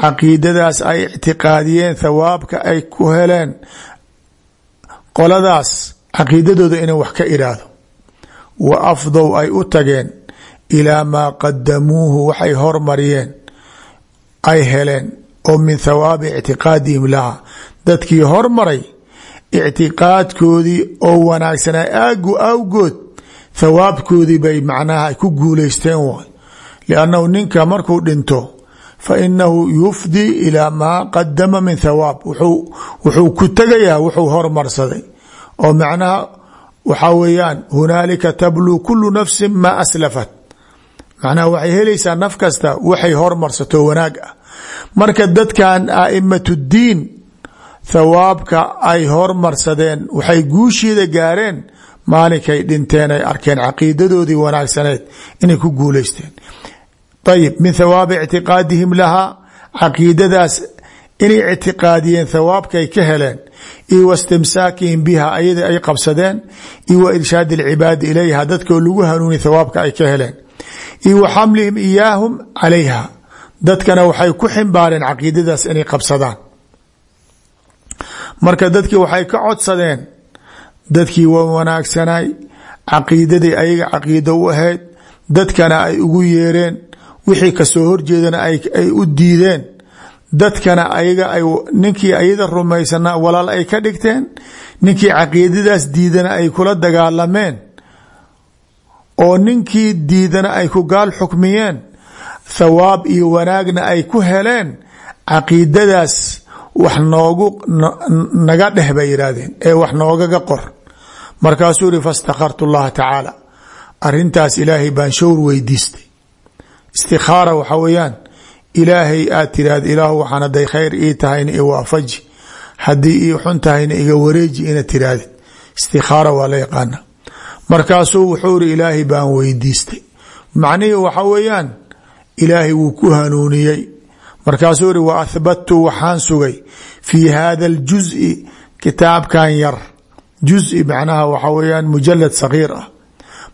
caqiidadaas ay ictiqaadiyeen thawaabka ay ku heleen qoladaas caqiidadooda inay wax ka iraahdo wa afdow ay u tageen ilaa maa qadamuuhu waxay hormariyeen ay heleen oo min thawaabi ictiqaadihim laha dadkii hormaray ictiqaadkoodii oo wanaagsanaa aagu awgood thawaabkoodii bay macnaha ku guuleysteen waay. Liannahu ninka markuu dhinto fa inahu yufdii ilaa maa qadama min thawaab wuxuu ku tegayaa wuxuu hormarsaday oo macnaha waxaa weeyaan hunaalika tabluu kulu nafsi maa aslafat macnaha waxay helaysaa naf kasta waxay hormarsato wanaag ah marka dadkan aimatu ddiin thawaabka ay hormarsadeen waxay guushiida gaareen maalinkay dhinteen ay arkeen caqiidadoodii wanaagsaneed inay ku guuleysteen ayib min thawaabi ictiqaadihim lahaa caqiidadaas inay ictiqaadiyeen thawaabkaay ka heleen iyo wa istimsaakihim biha ayada ay qabsadeen iyo wa irshaadi alcibaadi ilayha dadkoo lagu hanuuni thawaabka ay ka heleen iyo wa xamlihim iyaahum calayha dadkana waxay ku ximbaareen caqiidadaas inay qabsadaan marka dadkii waxay ka codsadeen dadkii wa wanaagsanay caqiidadii ayaga caqiido u ahayd dadkana ay ugu yeereen wixii ka soo horjeedana ay u diideen. Dadkana ayaga ay ninkii ayada rumaysanaa walaal ay ka dhigteen. Ninkii caqiidadaas diidana ay kula dagaalameen. Oo ninkii diidana ay ku gaal xukmiyeen. Thawaab iyo wanaagna ay ku heleen. Caqiidadaas wax noogu naga dheh bay yidhaahdeen. Ee wax noogaga qor. Markaasuu yihi faاstakhartu اllaha tacaala arintaas ilaahay baan showr weydiistay istikhaara waxa weeyaan ilaahay aad tiraahda ilaahu waxaan haday khayr ii tahayna iwaafaji haddii ii xun tahayna iga wareeji ina tirahdid istikhaara waa la yaqaana. Markaasuu wuxuu baan weydiistay. Macnihii waxa weeyaan ilaahay wuu ku hanuuniyey. Markaasuu iri wa ahbadtu waxaan sugay. Fii hada aljuzi kitaabkan yar. Juzi macnaha waxa weeyaan mujalad sagiir ah.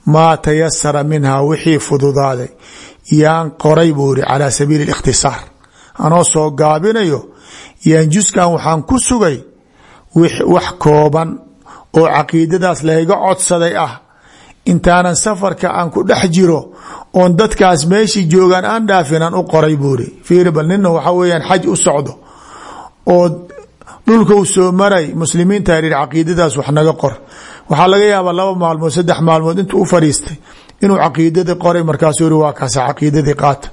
Maa tayasara minha wixii fududaaday yaan qoray buu iri calaa sabiili اlikhtisaar anoo soo gaabinayo yaan juskan waxaan ku sugay wax kooban oo caqiidadaas layga codsaday ah. Intaanan safarka aan ku dhex jiro oon dadkaas meeshii joogaan aan dhaafin u qoray buuri fiiri bal nina xaj u socdo oo dhulka u soo maray muslimiinta yidhi caqiidadaas wax naga qor. Waxaa laga yaabaa laba maalmood saddex maalmood intuu u fariistay inuu caqiidadii qoray markaasuu yihi waa kaasa caqiidadii qaata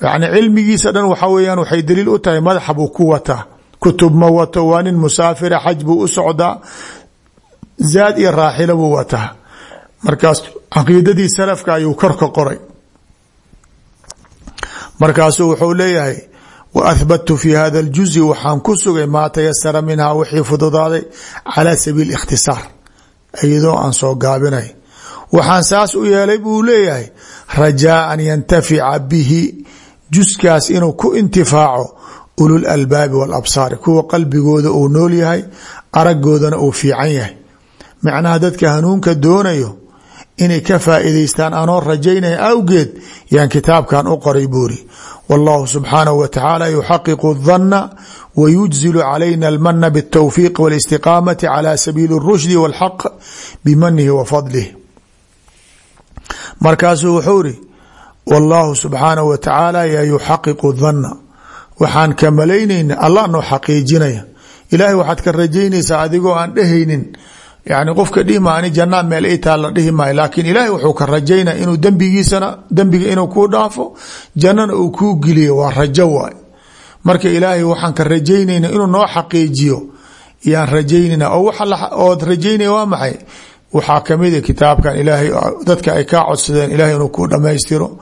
yani cilmigiisa dhan waxa weyaan waxay daliil u tahay madaxa buu ku wataa. Kutub ma wato waa nin musaafira xaj buu u zaad iyo raaxilo buu wataa. Markaas caqiidadii salafka ayuu korka qoray. Markaasuu wuxuu leeyahay wa ahbadtu fi hada aljuzi waxaan ku sugay maa tayasara minha wixii fududaaday calaa sabiili ikhtisaar. Iyadoo aan waxaan saas u yeelay buu leeyahay rajaa an yantafica bihi juskaas inuu ku intifaaco ulul albaabi walabsaari kuwa qalbigooda uu nool yahay aragoodana uu fiican yahay macnaha dadka hanuunka doonayo inay ka faa'iidaystaan anoo rajaynaya awgeed yaan kitaabkan u qoray buuri wallahu subxaanahu wa tacaala yuxaqiqu dhanna wa yujzilu calayna almana biاtawfiiq wاlistiqaamati cala sabiili اrushdi wاlxaq bimanihi wa fadlih markaasuu wuxuu iri wallahu subxaanahu wa tacaala yaa yuxaqiqu dhanna. Waxaan ka malaynayna allah noo xaqiijinaya. Ilaahay waxaad ka rajaynaysaa adigoo aan dhehaynin yani qofka dhihima ani meel ay taa la laakiin ilaahay wuxuu ka rajaynaya inuu dembigiisana dembiga inuu kuu dhaafo jannana uu kuu geliyo waa rajo waay marka ilaahay waxaan ka rajaynayna inuu noo xaqiijiyo. Yaan rajaynayna oo ood rajaynaya waa maxay waxaa kamida kitaabkan ilaahay dadka ay kaa codsadeen ilaahay inuu ku dhammaystiro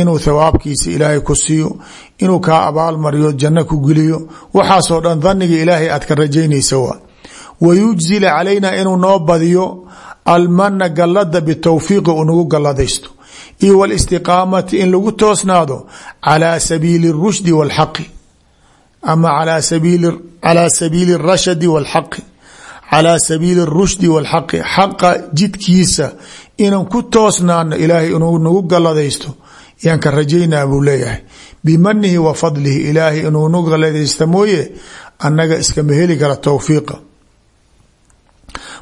inuu thawaabkiisa ilaahay ku siiyo inuu kaa abaalmariyo janno ku geliyo. Waxaasoo dhan daniga ilaahay aad ka rajaynaysa wa wayujzila calayna inuu noo badiyo almana galada bitowfiiqi uu nagu galadaysto iyo walistiqaamati in lagu toosnaado calaa sabiili rushdi walxaqi ama calaa sabiili rashadi walxaqi calaa sabiili اrushdi wاlxaqi xaqa jidkiisa inaan ku toosnaano ilaahay inuu nagu galladaysto yaan ka rajaynaa buu leeyahay bimanihi wa fadlihi ilaahay inuu nagu galladaysta mooye annaga iskama heli kara towfiiqa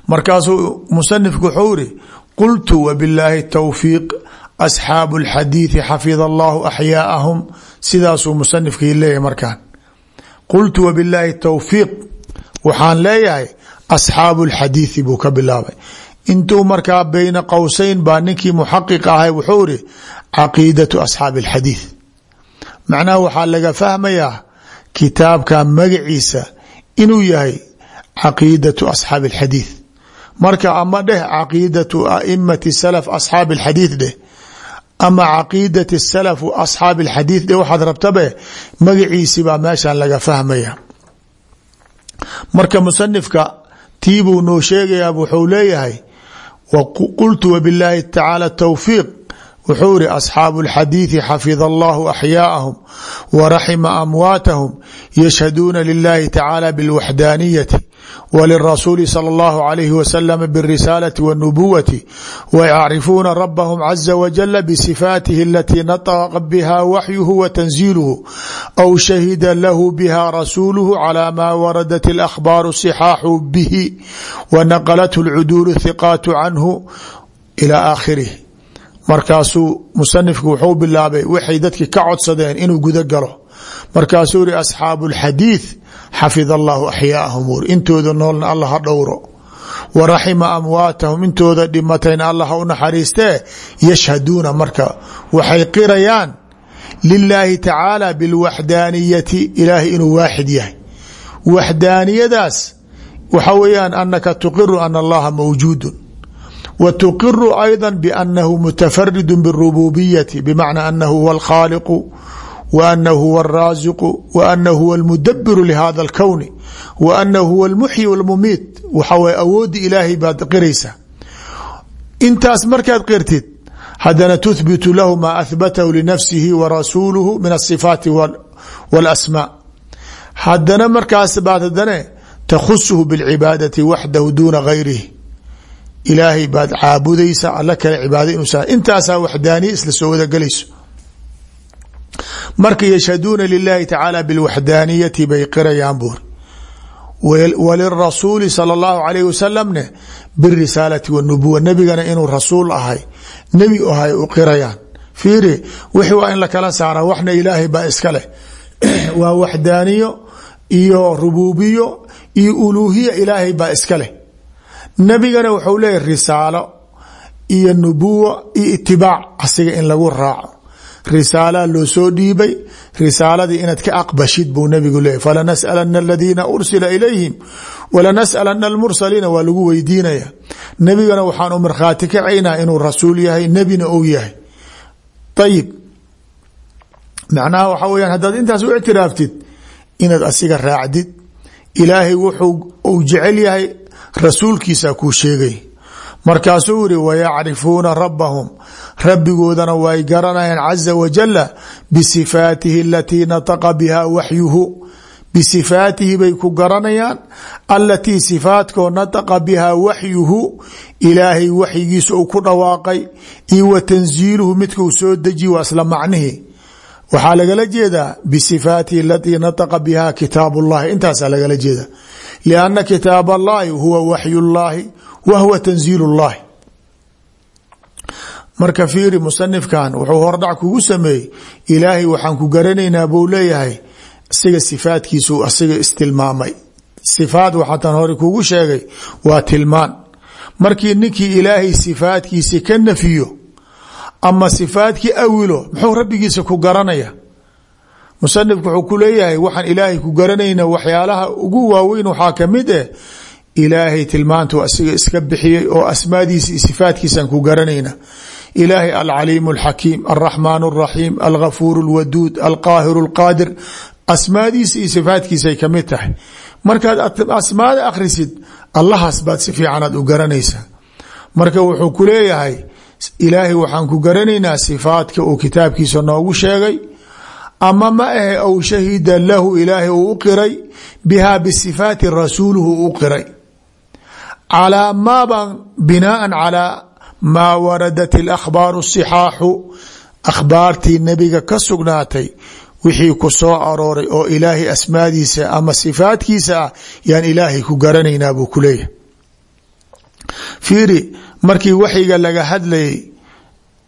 markaasuu musanifku wuxuu iri qultu wbillaahi towfiiq asxaabu اlxadiiثi xafida allahu axyaaahum sidaasuu musanifkii leeyahay markaan qultu wbillaahi towfiiq waxaan leeyahay asxaabu lxadiidi buu ka bilaabay. Intuu markaa beyna qowseyn baa ninkii muxaqiq ahay wuxuu iri caqiidatu asxaabi alxadiid macnaha waxaa laga fahmayaa kitaabka magaciisa inuu yahay caqiidatu asxaabi alxadiid marka ama dheh caqiidatu aimati salaf asxaabi alxadiid dheh ama caqiidati salaf asxaabi alxadiid dheh waxaad rabtabe magaciisi baa meeshan laga fahmaya marka musanifka tiibuu noo sheegayaa wuxuu leeyahay qultu wbilaahi tacaala towfiiq wuxuu ihi asxaabu اlxadiidi xafida allahu axyaa'ahum waraxima amwaatahum yashhaduuna lilahi tacaala bilwaxdaaniyati وللرسول صلى الله عليه وسلم بالرسالة والنبوة ويعرفون ربهم عز وجل بصفاته التي نطق بها وحيه وتنزيله أو شهد له بها رسوله على ما وردت الأخبار الصحاح به ونقلته العدول الثقات عنه إلى آخره markaasuu musanifku wuxuu bilaabay waxay dadki ka codsadeen inuu guda galo markaasuu iri asxaabu اlxadiiث xafid allahu axyaaahum ur intooda noolna allah ha dhowro wa raxima amwaatahum intooda dhimatayna allah ha u naxariistee yashhaduuna marka waxay qirayaan lilaahi tacaala bilwaxdaaniyati ilaahay inuu waaxid yahay waxdaaniyadaas waxa weeyaan anaka tuqiru ana allaha mawjuudun wa tuqiru ayضa banahu mutafaridu bالrububiyati bmacna anahu huwa اlkhaaliqu w anahu huwa اraasiqu w anahu huwa اlmudabiru lihada اlkowni w anahu huwa اlmuxyi wاlmumiit waxa way awoodda ilaahay baad qiraysaa intaas markaad qirtid hadana tuhbitu lahu ma ahbatahu linafsihi wa rasuuluhu min asifaati wاlasmaa hadana markaas baad hadane takhusuhu bاlcibaadati waxdahu duna gayrihi ilaahay baad caabudaysa alla kale cibaada inuusa intaasaa waxdaaniye isla soo wadagelayso marka yashhaduuna lilahi tacaala bilwaxdaaniyati bay qirayaan buuri walirasuuli sala allahu alayh wasalamne birisaalati wanubuwa nebigana inuu rasuul ahay nebi ahay u qirayaan. Fiiri wixii waa in lakala saara waxna ilaahay baa iska leh. Waa waxdaaniyo iyo rububiyo iyo uluuhiya ilaahay baa iska leh. Nebigana wuxuu leeyahy risaalo iyo nubuwa iyo itibaac asiga in lagu raaco risaalaa loo soo dhiibay. Risaaladii inaad ka aqbashid buu nabigu leeyay falanas'alana aladiina ursila ilayhim walanas'alana almursaliina waa lagu weydiinaya. Nebigana waxaan u markhaati kacaynaa inuu rasuul yahay nebina ou yahay. Ayib macnaha waxaa weyaan haddaad intaas u ictiraaftid inaad asiga raacdid. Ilaahay wuxuu uu jecel yahay rasuulkiisaa kuu sheegay markaasuu yiri wayacrifuuna rabbahum. Rabbigoodana way garanayaan caza wajala bisifaatihi alatii nataqa biha waxyuhu. Bisifaatihi bay ku garanayaan alatii sifaatko nataqa biha waxyuhu ilaahay waxyigiisa uu ku dhawaaqay iyo wa tanziiluhu midka uu soo dejiy waa isla macnihi. Waxaa lagala jeedaa bisifaatihi alatii nataqa biha kitaab اllahi intaasaa lagala jeeda lianna kitaab allahi huwa waxyu wa huwa tanziil اllahi marka fiiri musanifkan wuxuu hordhac kugu sameeyey. Ilaahay waxaan ku garanaynaa buu leeyahay. Asiga sifaatkiisu asiga istilmaamay. Sifaat waxaatan hore kugu sheegay waa tilmaan. Markii ninkii ilaahay sifaatkiisi ka nafiyo ama sifaadkii awilo muxuu rabbigiisa ku garanaya? Musanifku wuxuu ku leeyahay waxaan ilaahay ku garanayna waxyaalaha ugu waaweyn waxaa ka mid eh ilaahay tilmaantu asiga iska bixiyey oo asmaadiisa iyo sifaatkiisaan ku garanayna. Ilaahay alcaliim alxakiim alraxmaan alraxiim algafuur alwaduud alqaahiru alqaadir asmaadiisa iyo sifaatkiisay ka mid tahay. Markaad asmaada akhrisid allahaas baad si u garanaysaa. Marka wuxuu ku leeyahay ilaahay waxaan ku garanaynaa sifaadka uu kitaabkiisa noogu sheegay. Ama ma ahe ou shahida lahu ilaahay uu u qiray. Bihaa bisifaati rasuuluhu u qiray calaa maaban binaaan calaa maa waradat alakhbaaru sixaaxu akhbaartii nebiga ka sugnaatay wixii ku soo arooray oo ilaahay asmaadiisa ama sifaadkiisa ah yaan ilaahay ku garanaynaa buu ku leeyahay fiiri markii waxyiga laga hadlayay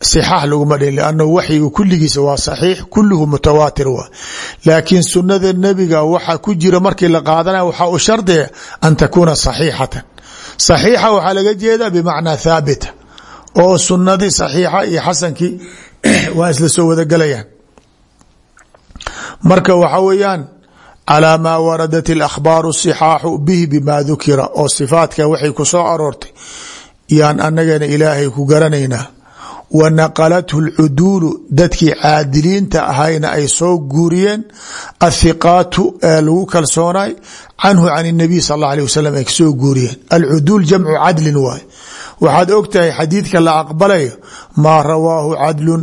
صxaax laguma dhihin lannahu waxyiga kuligiisa waa saxiix kulluhu mutawaatir waa laakiin sunada nebiga waxa ku jira markii la qaadanaya waxaa u shardiya an takuuna صaxiixatan صaxiixa waxaa laga jeedaa bimacnaa thaabita oo sunadii صaxiixa iyo xasankii waa isla soo wadagelayaan marka waxa weeyaan calىa maa waradat اlakhbaaru الصixaaxu bihi bima dukira oo sifaatka waxay ku soo aroortay yaan anagana ilaahay ku garanaynaa wa naqalathu lcuduulu dadkii caadiliinta ahayna ay soo guuriyeen athiqaatu ee lagu kalsoonay canhu can nabiy sal alla alيh wasalam ay ka soo guuriyeen. Alcuduul jamcu cadlin waay waxaad og tahay xadiidka la aqbalayo maa rawaahu cadlun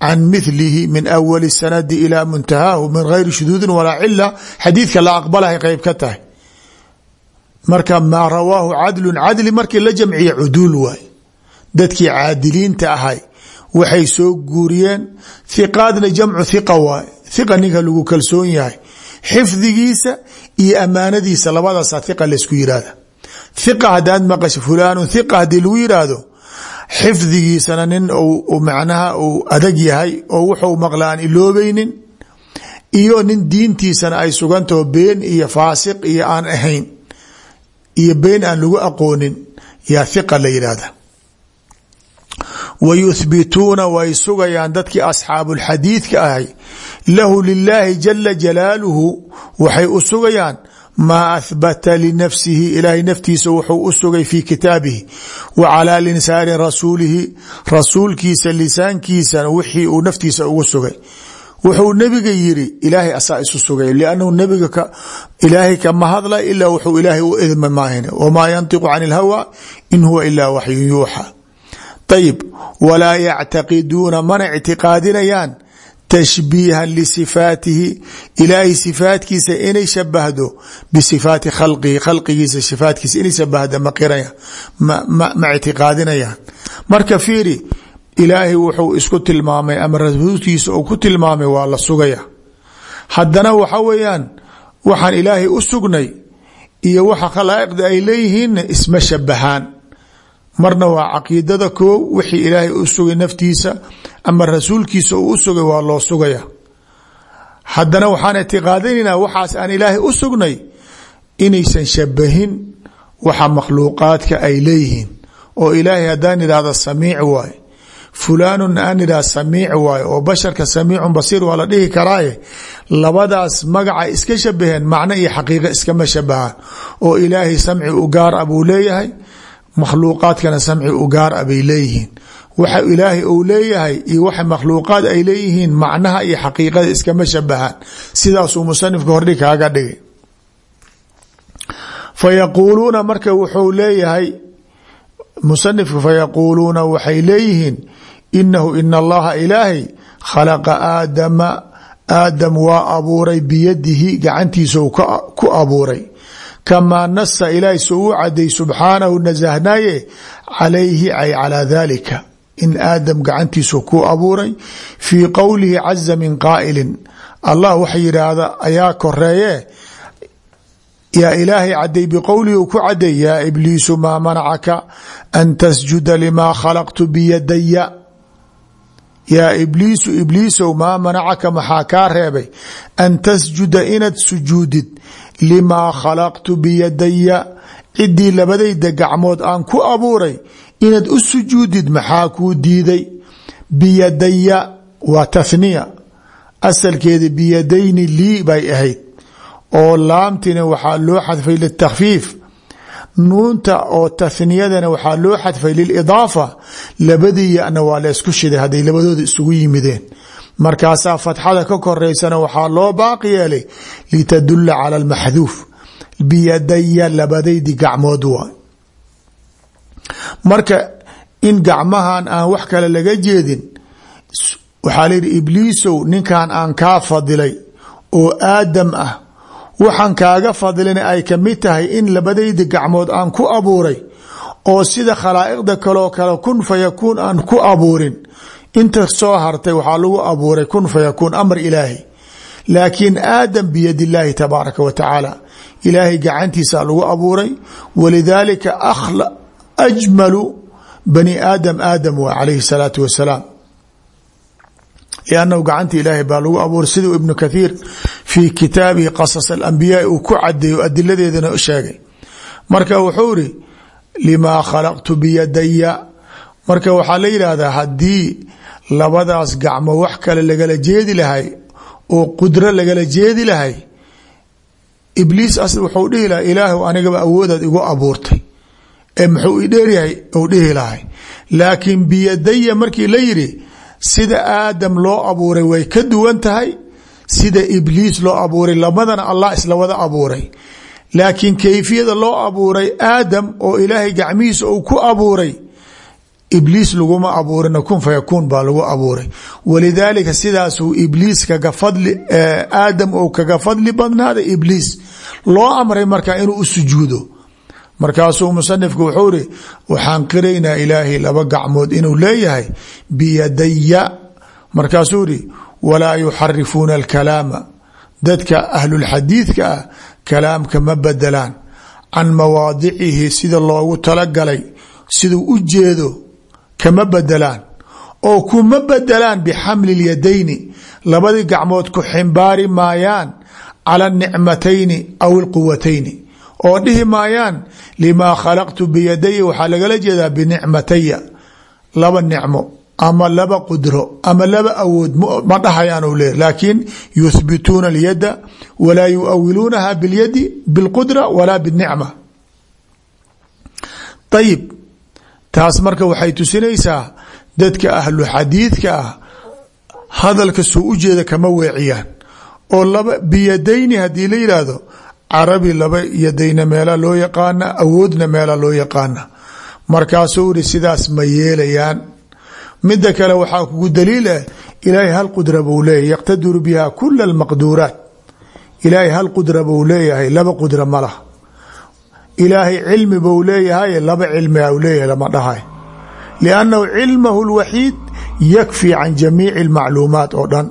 can milihi min awali sanadi ilaa muntahaahu min gayri shuduudin walaa cila xadiidka la aqbalahay qeyb ka tahay. Marka maa rawaahu cadlun cadli markii la jamciya cuduul waay dadkii caadiliinta ahay waxay soo guuriyeen. Hiqaadna jamcu hiqa waay. Lagu kalsoon yahay. Xifdigiisa iyo amaanadiisa labadaasa hiqa laysku yihahda hiqa haddaad maqasho fulaanu hiqa haddii lagu yidhaahdo xifdigiisana nin macnaha uu adag yahay oo wuxuu maqla aan iyo nin diintiisana ay sugantaho been iyo faasiq iyo aan ahayn iyo been aan lagu aqoonin yaa hiqa la yidhaahda wa yuthbituuna way sugayaan dadkii asxaabulxadiidka ahay lahu lilaahi jala jalaaluhu waxay u sugayaan maa ahbata linafsihi ilaahay naftiisa wuxuu u sugay fi kitaabihi wa calaa lisaani rasuulihi rasuulkiisa lisaankiisana wixii uu naftiisa wuxuu nebiga yiri ilaahay asaa isu sugay liannahu nebiga ilaahay kama hadla ilaa wuxuu ilaahay u idma maahan wamaa yantiqu can ilhawa in huwa ilaa waxyun yuuxa ayib walaa yactaqiduuna mana ictiqaadinayaan tashbiihan lisifaatihi ilaahay sifaatkiisa inay shabahdo bisifaati khalqihi khalqigiisa sifaatkiisa inay shabahda maqiraya ma ictiqaadinayaan marka fiiri ilaahay wuxuu isku tilmaamay ama rasuulkiisa uu ku tilmaamay waa la sugaya haddana waxa weeyaan waxaan ilaahay u sugnay iyo waxa khalaa'iqda ay leeyihiinna isma shabahaan marna waa caqiidada koow wixii ilaahay u sugay naftiisa ama rasuulkiisa uu u sugay waa loo sugaya. Haddana waxaan ictiqaadinaynaa waxaas aan ilaahay u sugnay inaysan shabahin waxa makhluuqaadka ay leeyihiin. Oo ilaahay haddaan idhaahda samiic waaye fulaanun aan idhaha samiic waaye oo basharka samiicun basiir waa la dhihi karaaye labadaas magaca iska shabaheen macno iyo xaqiiqa iskama shabahaan oo ilaahay samci u gaar a buu leeyahay makhluuqaadkana samci u gaar a bay leeyihiin. Waxa ilaahay uu leeyahay iyo waxa makhluuqaad ay leeyihiin macnaha iyo xaqiiqada iskama shabahaan. Sidaasuu musanifka hordhi kaaga dhigay. Fa yaquuluuna marka wuxuu leeyahay musanifku fa yaquuluuna waxay leeyihiin inahu ina allaha ilaahay khalaqa aadama aadam waa abuuray biyadihi gacantiisau ku abuuray kamaa nasa ilaahay soo u caday subxaanahu nasahnaaye calayhi ay calaa dalika in aadam gacantiisu ku abuuray fii qowlihi caza min qaa'ilin. Allah waxa yidhaahda ayaa koreeye yaa ilaahay caday biqowlihi uu ku caday yaa ibliisu maa manacaka an tasjuda limaa khalaqtu biyadaya yaa ibliisu ibliisow maa manacaka maxaa kaa reebay? An tasjuda inaad sujuudid limaa khalaqtu biyadaya ciddii labadayda gacmood aan ku abuuray inaad u sujuudid maxaa kuu diiday? Biyadaya waa tahniya asalkeeda biyadayni lii bay ahayd. Oo laamtina waxaa loo xadfay litakfiif. Nuunta oo tahniyadana waxaa loo xadfay lilidaafa. Labadii yana waa la ysku shiday hadday labadooda isugu yimideen markaasaa fatxada ka koreysana waxaa loo baaqi yeelay litadula cala almaxduuf biyadaya labadaydi gacmood waay marka in gacmahan aan wax kale laga jeedin waxaa layihi ibliisow ninkan aan kaa fadilay oo aadam ah waxaan kaaga fadilina ay ka mid tahay in labadaydi gacmood aan ku abuuray oo sida khalaa'iqda kaloo kale kun fayakuun aan ku abuurin inta soo hartay waxaa lagu abuuray kun fayakuun amar ilaahi laakiin aadam biyad illaahi tabaaraka wa tacaala ilaahay gacantiisa lagu abuuray. Walidaalika ajmalu bani aadam aadam waa calayhi salaatu wasalaam liannahu gacanta ilaahay baa lagu abuuray. Siduu ibnu kathiir fii kitaabihi qasas alambiyaai uu ku cadeeyo adiladeedana sheegay. Marka wuxuu iri limaa khalaqtu biyadaya marka waxaa la yidhaahdaa haddii labadaas gacmo wax kale lagala jeedi lahay oo qudro lagala jeedi lahay ibliis as wuxuu dhihi lahay ilaahu anigaba awoodaad igu abuurtay. Ee muxuu i dheeryahay uu dhihi lahay laakiin biyadaya markii la yidhi sida aadam loo abuuray way ka duwan tahay sida ibliis loo abuuray lamadana allah isla wada abuuray. Laakiin kayfiyada loo abuuray aadam oo ilaahay gacmihiisa uu ku abuuray ibliis laguma abuurina kun fayakuun baa lagu abuuray. Walidaalika sidaasuu ibliis kaga fadli aadam ou kaga fadli badnaada ibliis. Loo amray markaa inuu u sujuudo. Markaasuu musanifku wuxuu iri waxaan qiraynaa ilaahay laba gacmood inuu leeyahay biyadaya markaasuu iri walaa yuxarifuuna alkalaama. Dadka ahlulxadiidka ah kalaamka ma bedelaan can mawaadicihi sida loogu talagalay siduu u jeedo kama bedelaan oo kuma bedelaan bixamli lyadayni labadii gacmood ku ximbaari maayaan cala anicmatayni aw alquwatayni oo dhihi maayaan limaa khalaqtu biyadaya waxaa lagala jeedaa binicmataya laba nicmo ama laba qudro ama laba awood ma dhahayaan u leeyahy laakiin yuthbituuna alyadda walaa yuawiluunaha biاlyadi biاlqudra walaa biاnicma ayib taas marka waxay tusinaysaa dadka ahlu xadiidka ah hadalka soo u jeeda kama weeciyaan. Oo laba biyadayni haddii la yidhaahdo carabi laba yadayna meela loo yaqaana awoodna meela loo yaqaana. Markaasuu iri sidaas ma yeelayaan. Mida kale waxaa kugu daliil ah ilaahay hal qudra buu leeyahy yaqtadiru biha kula almaqduuraat ilaahay hal qudra buu leeyahay laba qudra ma laha ilaahay cilmi buu leeyahay laba cilmi u leeyahay lama dhahay. Liannahu cilmahu lwaxiid yakfi can jamiici almacluumaat oo dhan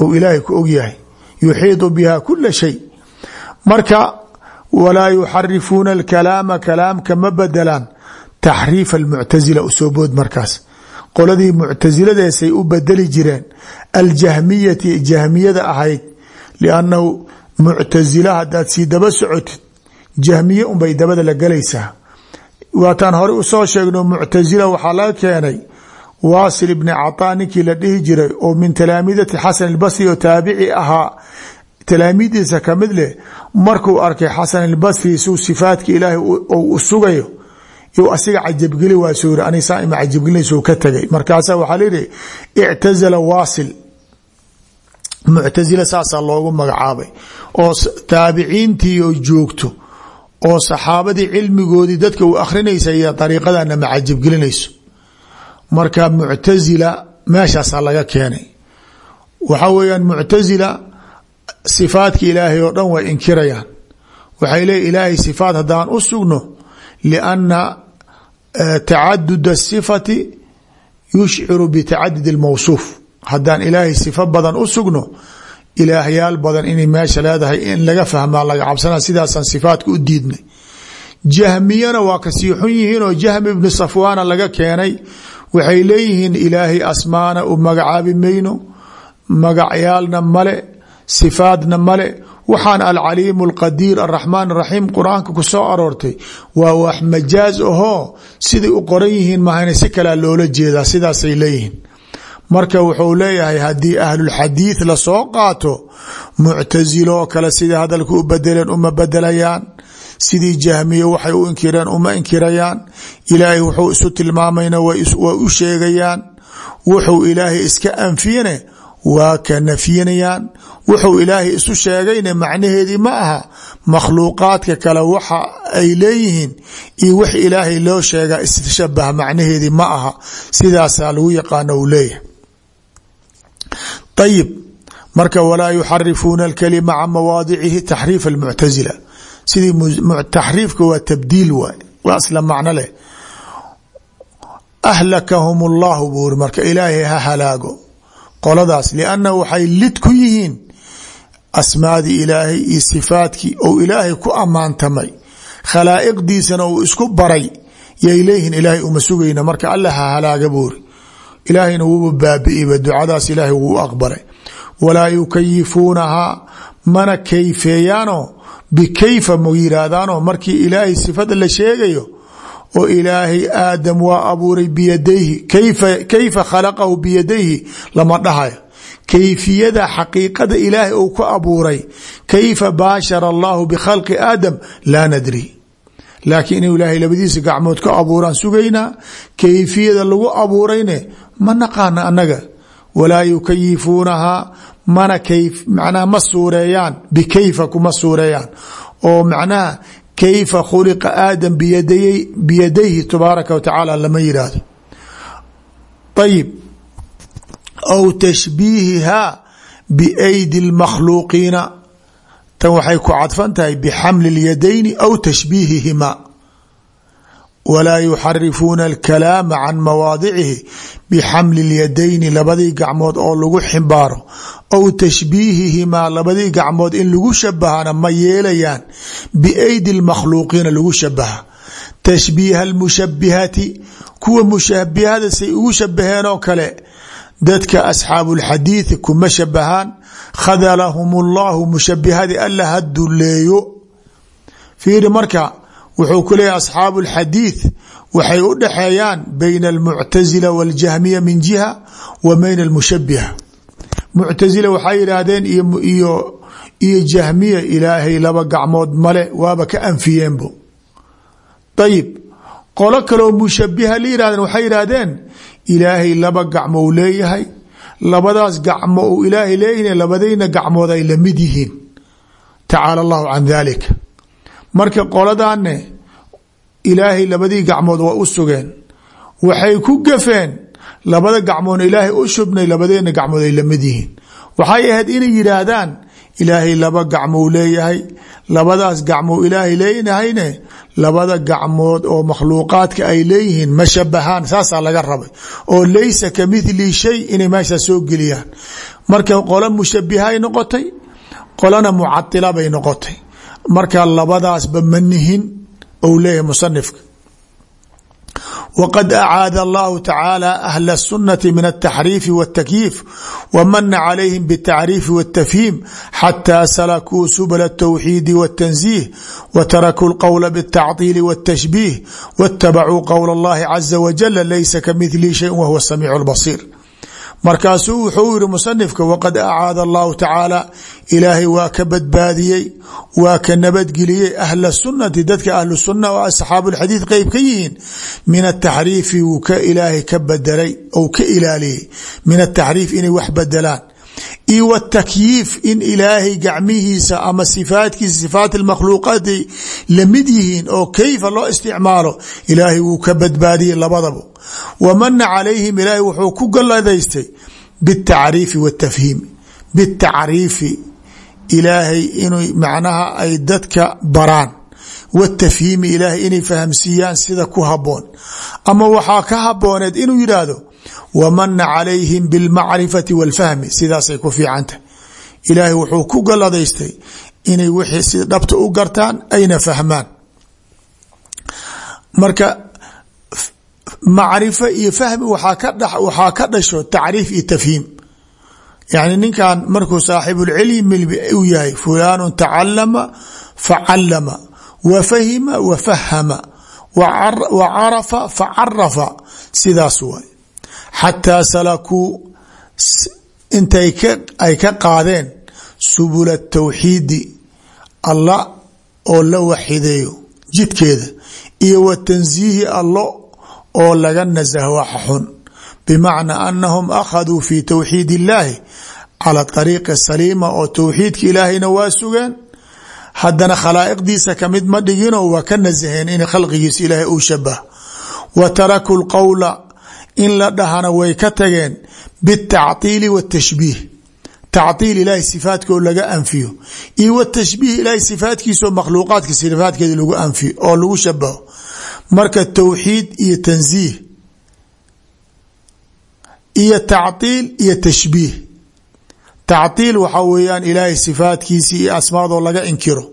ou ilaahay ku ogyahay. Yuxiidu biha kula shay. Marka walaa yuxarifuuna alkalaama kalaamka ma bedelaan taxriif almuctasila u soo bood markaas. Qoladii muctasiladeesay u bedeli jireen aljahmiyati jahmiyada ahayd liannahu muctasila hadaad sii daba socotid jahmiye unbay dabada la gelaysaa waataan hore u soo sheegno muctasila waxaa laga keenay waasil ibni cataa ninkii la dhihi jiray oo min talaamidati xasan albasri oo taabici ahaa. Talaamidiisa ka mid leh markuu arkay xasan albasri suu sifaadka ilaahay u sugayo yu asiga cajabgeli waa soo yiri ani saa ima cajabgelinayso ka tagay. Markaasa waxaa layihi ictazala waasil. Muctasila saasaa loogu magacaabay oo taabiciintii oo joogto oo saxaabadii cilmigoodii dadka uu akhrinaysa iyo dariiqadana ma cajabgelinayso marka muctasila meeshaasaa laga keenay. Waxaa weeyaan muctasila sifaadka ilaahay oo dhan way inkirayaan. Waxay leeyi ilaahay sifaat haddaan u sugno lianna tacadud asifati yushciru bitacadud almawsuuf. Haddaan ilaahay sifo badan u sugno ilaahyaal badan inay meesha leedahay in laga fahmaa laga cabsana sidaasaan sifaatka u diidnay. Jahmiyana waa ka sii xun yihiin oo jahmi ibnu safwaana laga keenay waxay leeyihiin ilaahay asmaana u magacaabi mayno magacyaalna male sifaadna male. Waxaan alcaliimu alqadiir araxmaan araxiim qur'aanka ku soo aroortay waa wax majaaz ahoo siday u qoran yihiin mahayna si kalea loola jeedaa sidaasay leeyihiin marka wuxuu leeyahay haddii ahlulxadiid la soo qaato muctasiloo kale sidai hadalka u bedeleen uma bedelayaan sidii jahmiye waxay u inkireen uma inkirayaan. Ilaahay wuxuu isu tilmaamayna waa u sheegayaan. Wuxuu ilaahay iska anfiyene waa ka nafyinayaan wuxuu ilaahay isu sheegayna macnaheedii ma aha makhluuqaadka kale waxa ay leeyihiin. Iyo wix ilaahay loo sheegaa isshabaha macnaheedii ma aha. Sidaasaa lagu yaqaano uu leeyahay ayib marka walaa yuxarifuuna alkalima can mawaadicihi taxriif almuctasila sidii taxriifka waa tabdiil waay waa isla macno leh. Ahlakahum allahu buu marka ilaahay ha halaago qoladaas liannahu waxay lid ku yihiin asmaadii ilaahay iyo sifaadkii ku ammaantamay. Khalaa'iqdiisana uu isku baray yay leeyihiin ilaahay uma marka alla ha halaaga ilaahayna wuuba baabi'iba ducadaas ilaahay wuu aqbalay. Walaa yukayifuunahaa mana kayfeeyaanoo bikayfa ma yiraahdaanoo markii ilaahay sifada la sheegayo oo ilaahay aadam waa abuuray biyadayhi kayfa khalaqahu biyadayhi lama dhahayo. Kayfiyada xaqiiqada ilaahay uu ku abuuray kayfa baashara allahu bikhalqi aadam laa nadri. Laakiin ilaahay labadiisa gacmood ka abuuraan sugaynaa kayfiyada lagu abuurayne ma naqaana annaga? Walaa yukayifuunahaa mana macnaha ma suureeyaan bikayfa kuma suureeyaan. Oo macnaha kayfa khuliqa aadam biyadayhi tabaaraka wa tacaala lama yidhaahdo ayib aw tashbiihihaa biaydi اlmakhluuqiina tan waxay ku cadfan tahay bxamli اlyadayni aw tashbiihihimaa walaa yuxarifuuna alkalaama can mawaadicihi bixamli اlyadayni labadii gacmood oo lagu ximbaaro aw tashbiihihimaa labadii gacmood in lagu shabahana ma yeelayaan biaydi اlmakhluuqiina lagu shabaha tashbiiha اlmushabihati kuwa mushabihada say ugu shabaheen oo kale dadka asxaabu اlxadiiثi kuma shabahaan khadalahum اllahu mushabihadii alla ha duleeyo fiiri marka wuxuu ku leeyahy asxaabu اlxadiid waxay u dhaxeeyaan bayna almuctasila waاljahmiya min jiha wa bayna almushabiha muctasila waxay yidhaahdeen iyo iyo jahmiya ilaahay laba gacmood male waaba ka anfiyeenbo ayib qolo kaloo mushabiha la yidhahdeen waxay yidhaahdeen ilaahay laba gacmou leeyahay labadaas gacmo uu ilaahay leeyahin labadayna gacmood ay la mid yihiin. Tacaala allahu an daalika marka qoladanne ilaahay labadii gacmood waa u sugeen. Waxay ku gafeen labada gacmoodna ilaahay u shubnay labadeena gacmood ay la mid yihiin. Waxay ahayd inay yidhaahdaan ilaahay laba gacmou leeyahay labadaas gacmou ilaahay leeyahayne labada gacmood oo makhluuqaadka ay leeyihiin ma shabahaan saasaa laga rabay. Oo laysa ka mithli shay inay meeshaa soo geliyaan. Marka qolo mushabihay noqotay qolana mucadila bay noqotay. Marka labadaasba ma nihin ou leeyahay musanifka wqad acaada allahu tacaala ahla الsunati min الtaxriifi wالtakyiif wmana calayhim bالtacriifi wالtafhiim xataa salakuu subla الtwxiidi wالtanزih wtarakuu اlqowla bالtacطiili wالtashbiih wاtabacuu qowla اllahi caza wajala laysa kamidli shay whuwa samiic اlbasiir markaasuu wuxuu yihi musanifka waqad acaada allahu tacaala ilaahay waa ka badbaadiyey waa ka nabadgeliyey ahla sunati dadka ahlu sunna oo asxaabu lxadiid qeyb ka yihiin min ataxriifi wuu ka ilaahay ka bedelay ou ka ilaaliyey. Min ataxriif inay wax bedelaan iyo wtakyiif in ilaahay gacmihiisa ama sifaatkiisa sifaat makhluuqaatay la mid yihiin oo keyfa loo isticmaalo ilaahay wuu ka badbaadiyey labadaba. Wamana calayhim ilaahay wuxuu ku galladaystay bitacriifi watafhiim bitacriifi ilaahay inuu macnaha ay dadka baraan. Watafhiimi ilaahay inay fahamsiiyaan sida ku haboon ama waxaa ka habooneed inuu yidhaahdo wamana calayhim bilmacrifati walfahmi sidaasay ku fiicantahy ilaahay wuxuu ku galladaystay inay wixii si dhabta u gartaan ayna fahmaan. Marka macrifo iyo fahmi waxaa ka dhasho tacriif iyo tafhiim. Yani ninkan markuu saaxibulcilmi uu yahay fulaanu tacalama facalama wa fahima wa fahama wa carafa facarafa sidaas waay xataa salakuu intay ay ka qaadeen subula tawxiidi allah oo la waxideeyo jidkeeda iyo wa tansiihi allo oo laga nasaho waxa xun bimacnaa anahum akhaduu fi towxiid illaahi cala ariiqi saliima oo towxiidka ilaahayna waa sugeen. Haddana khalaa'iqdiisa ka mid ma dhiginoo waa ka nasaheen in khalqigiisa ilaahay uu shabah wa tarakuu lqowla in la dhahana way ka tageen bitactiili watashbiih tactiil ilaahay sifaatko laga anfiyo. Iyo watashbiih ilaahay sifaatkiisaoo makhluuqaadka sifaatkeeda lagu anfiyo oo lagu shabaho. Marka towxiid iyo tansiih iyo tactiil iyo tashbiih. Tactiil waxa weeyaan ilaahay sifaatkiisi iyo asmaadoo laga inkiro.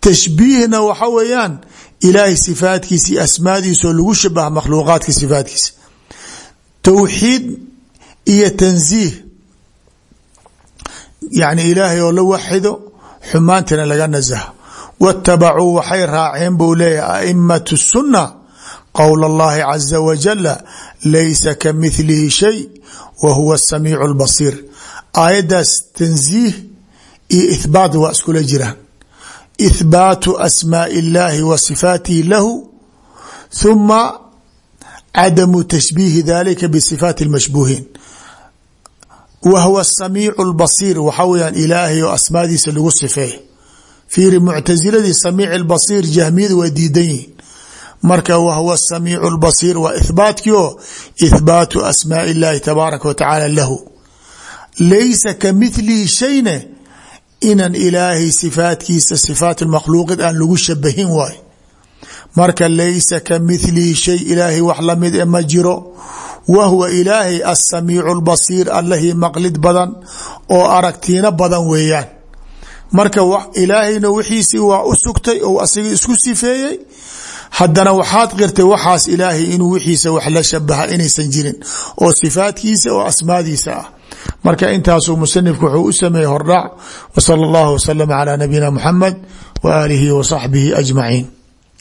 Tashbiihna waxa weeyaan ilaahay sifaatkiisa iyo asmaadiisoo lagu shabaha makhluuqaadka sifaatkiisa towxiid iyo tansiih yani ilaahay oo la waxido xumaantana laga nasaho watabacuu waxay raaceen buu leeyahay aimatu sunna qowl اllahi caza wajala laysa ka milihi shay wa huwa asamiicu اlbasiir aayaddaas tansiih iyo ithbaat waa iskula jiraan ithbaatu asmaai اllahi wa sifaatihi lahu huma cadamu tashbiihi dalika bisifaati اlmashbuuhiin wa huwa asamiicu اlbasiir waxaa weyaan ilaahay oo asmaadiisa lagu sifeey fiiri muctasiladii samiic اlbasiir jahmiyada waa diidan yihiin marka whuwa الsamiic اlbasiir waa ihbaatkii oo ihbaatu asmaaء اllahi tabaaraka wa tacaala lahu laysa ka milihi shayne inan ilaahay sifaatkiisa sifaat makhluuqid aan lagu shabahin waay marka laysa ka milihi shay ilaahay wax la mid e jiro. Wa huwa ilaahay asamiicu اlbasiir allahii maqlid badan oo aragtiino badan weeyaan. Marka ilaahayna wixiisii waa u sugtay ou asiga isku sifeeyey. Haddana waxaad qirtay waxaas ilaahay inuu wixiisa wax la shabaha inaysan jirin oo sifaatkiisa oo asmaadiisa ah. Marka intaasuu musanifku wuxuu u sameeyey hordhac. Wa sala allahu wasalam calaa nabiyina wa aalihi wa saxbihi ajmaciin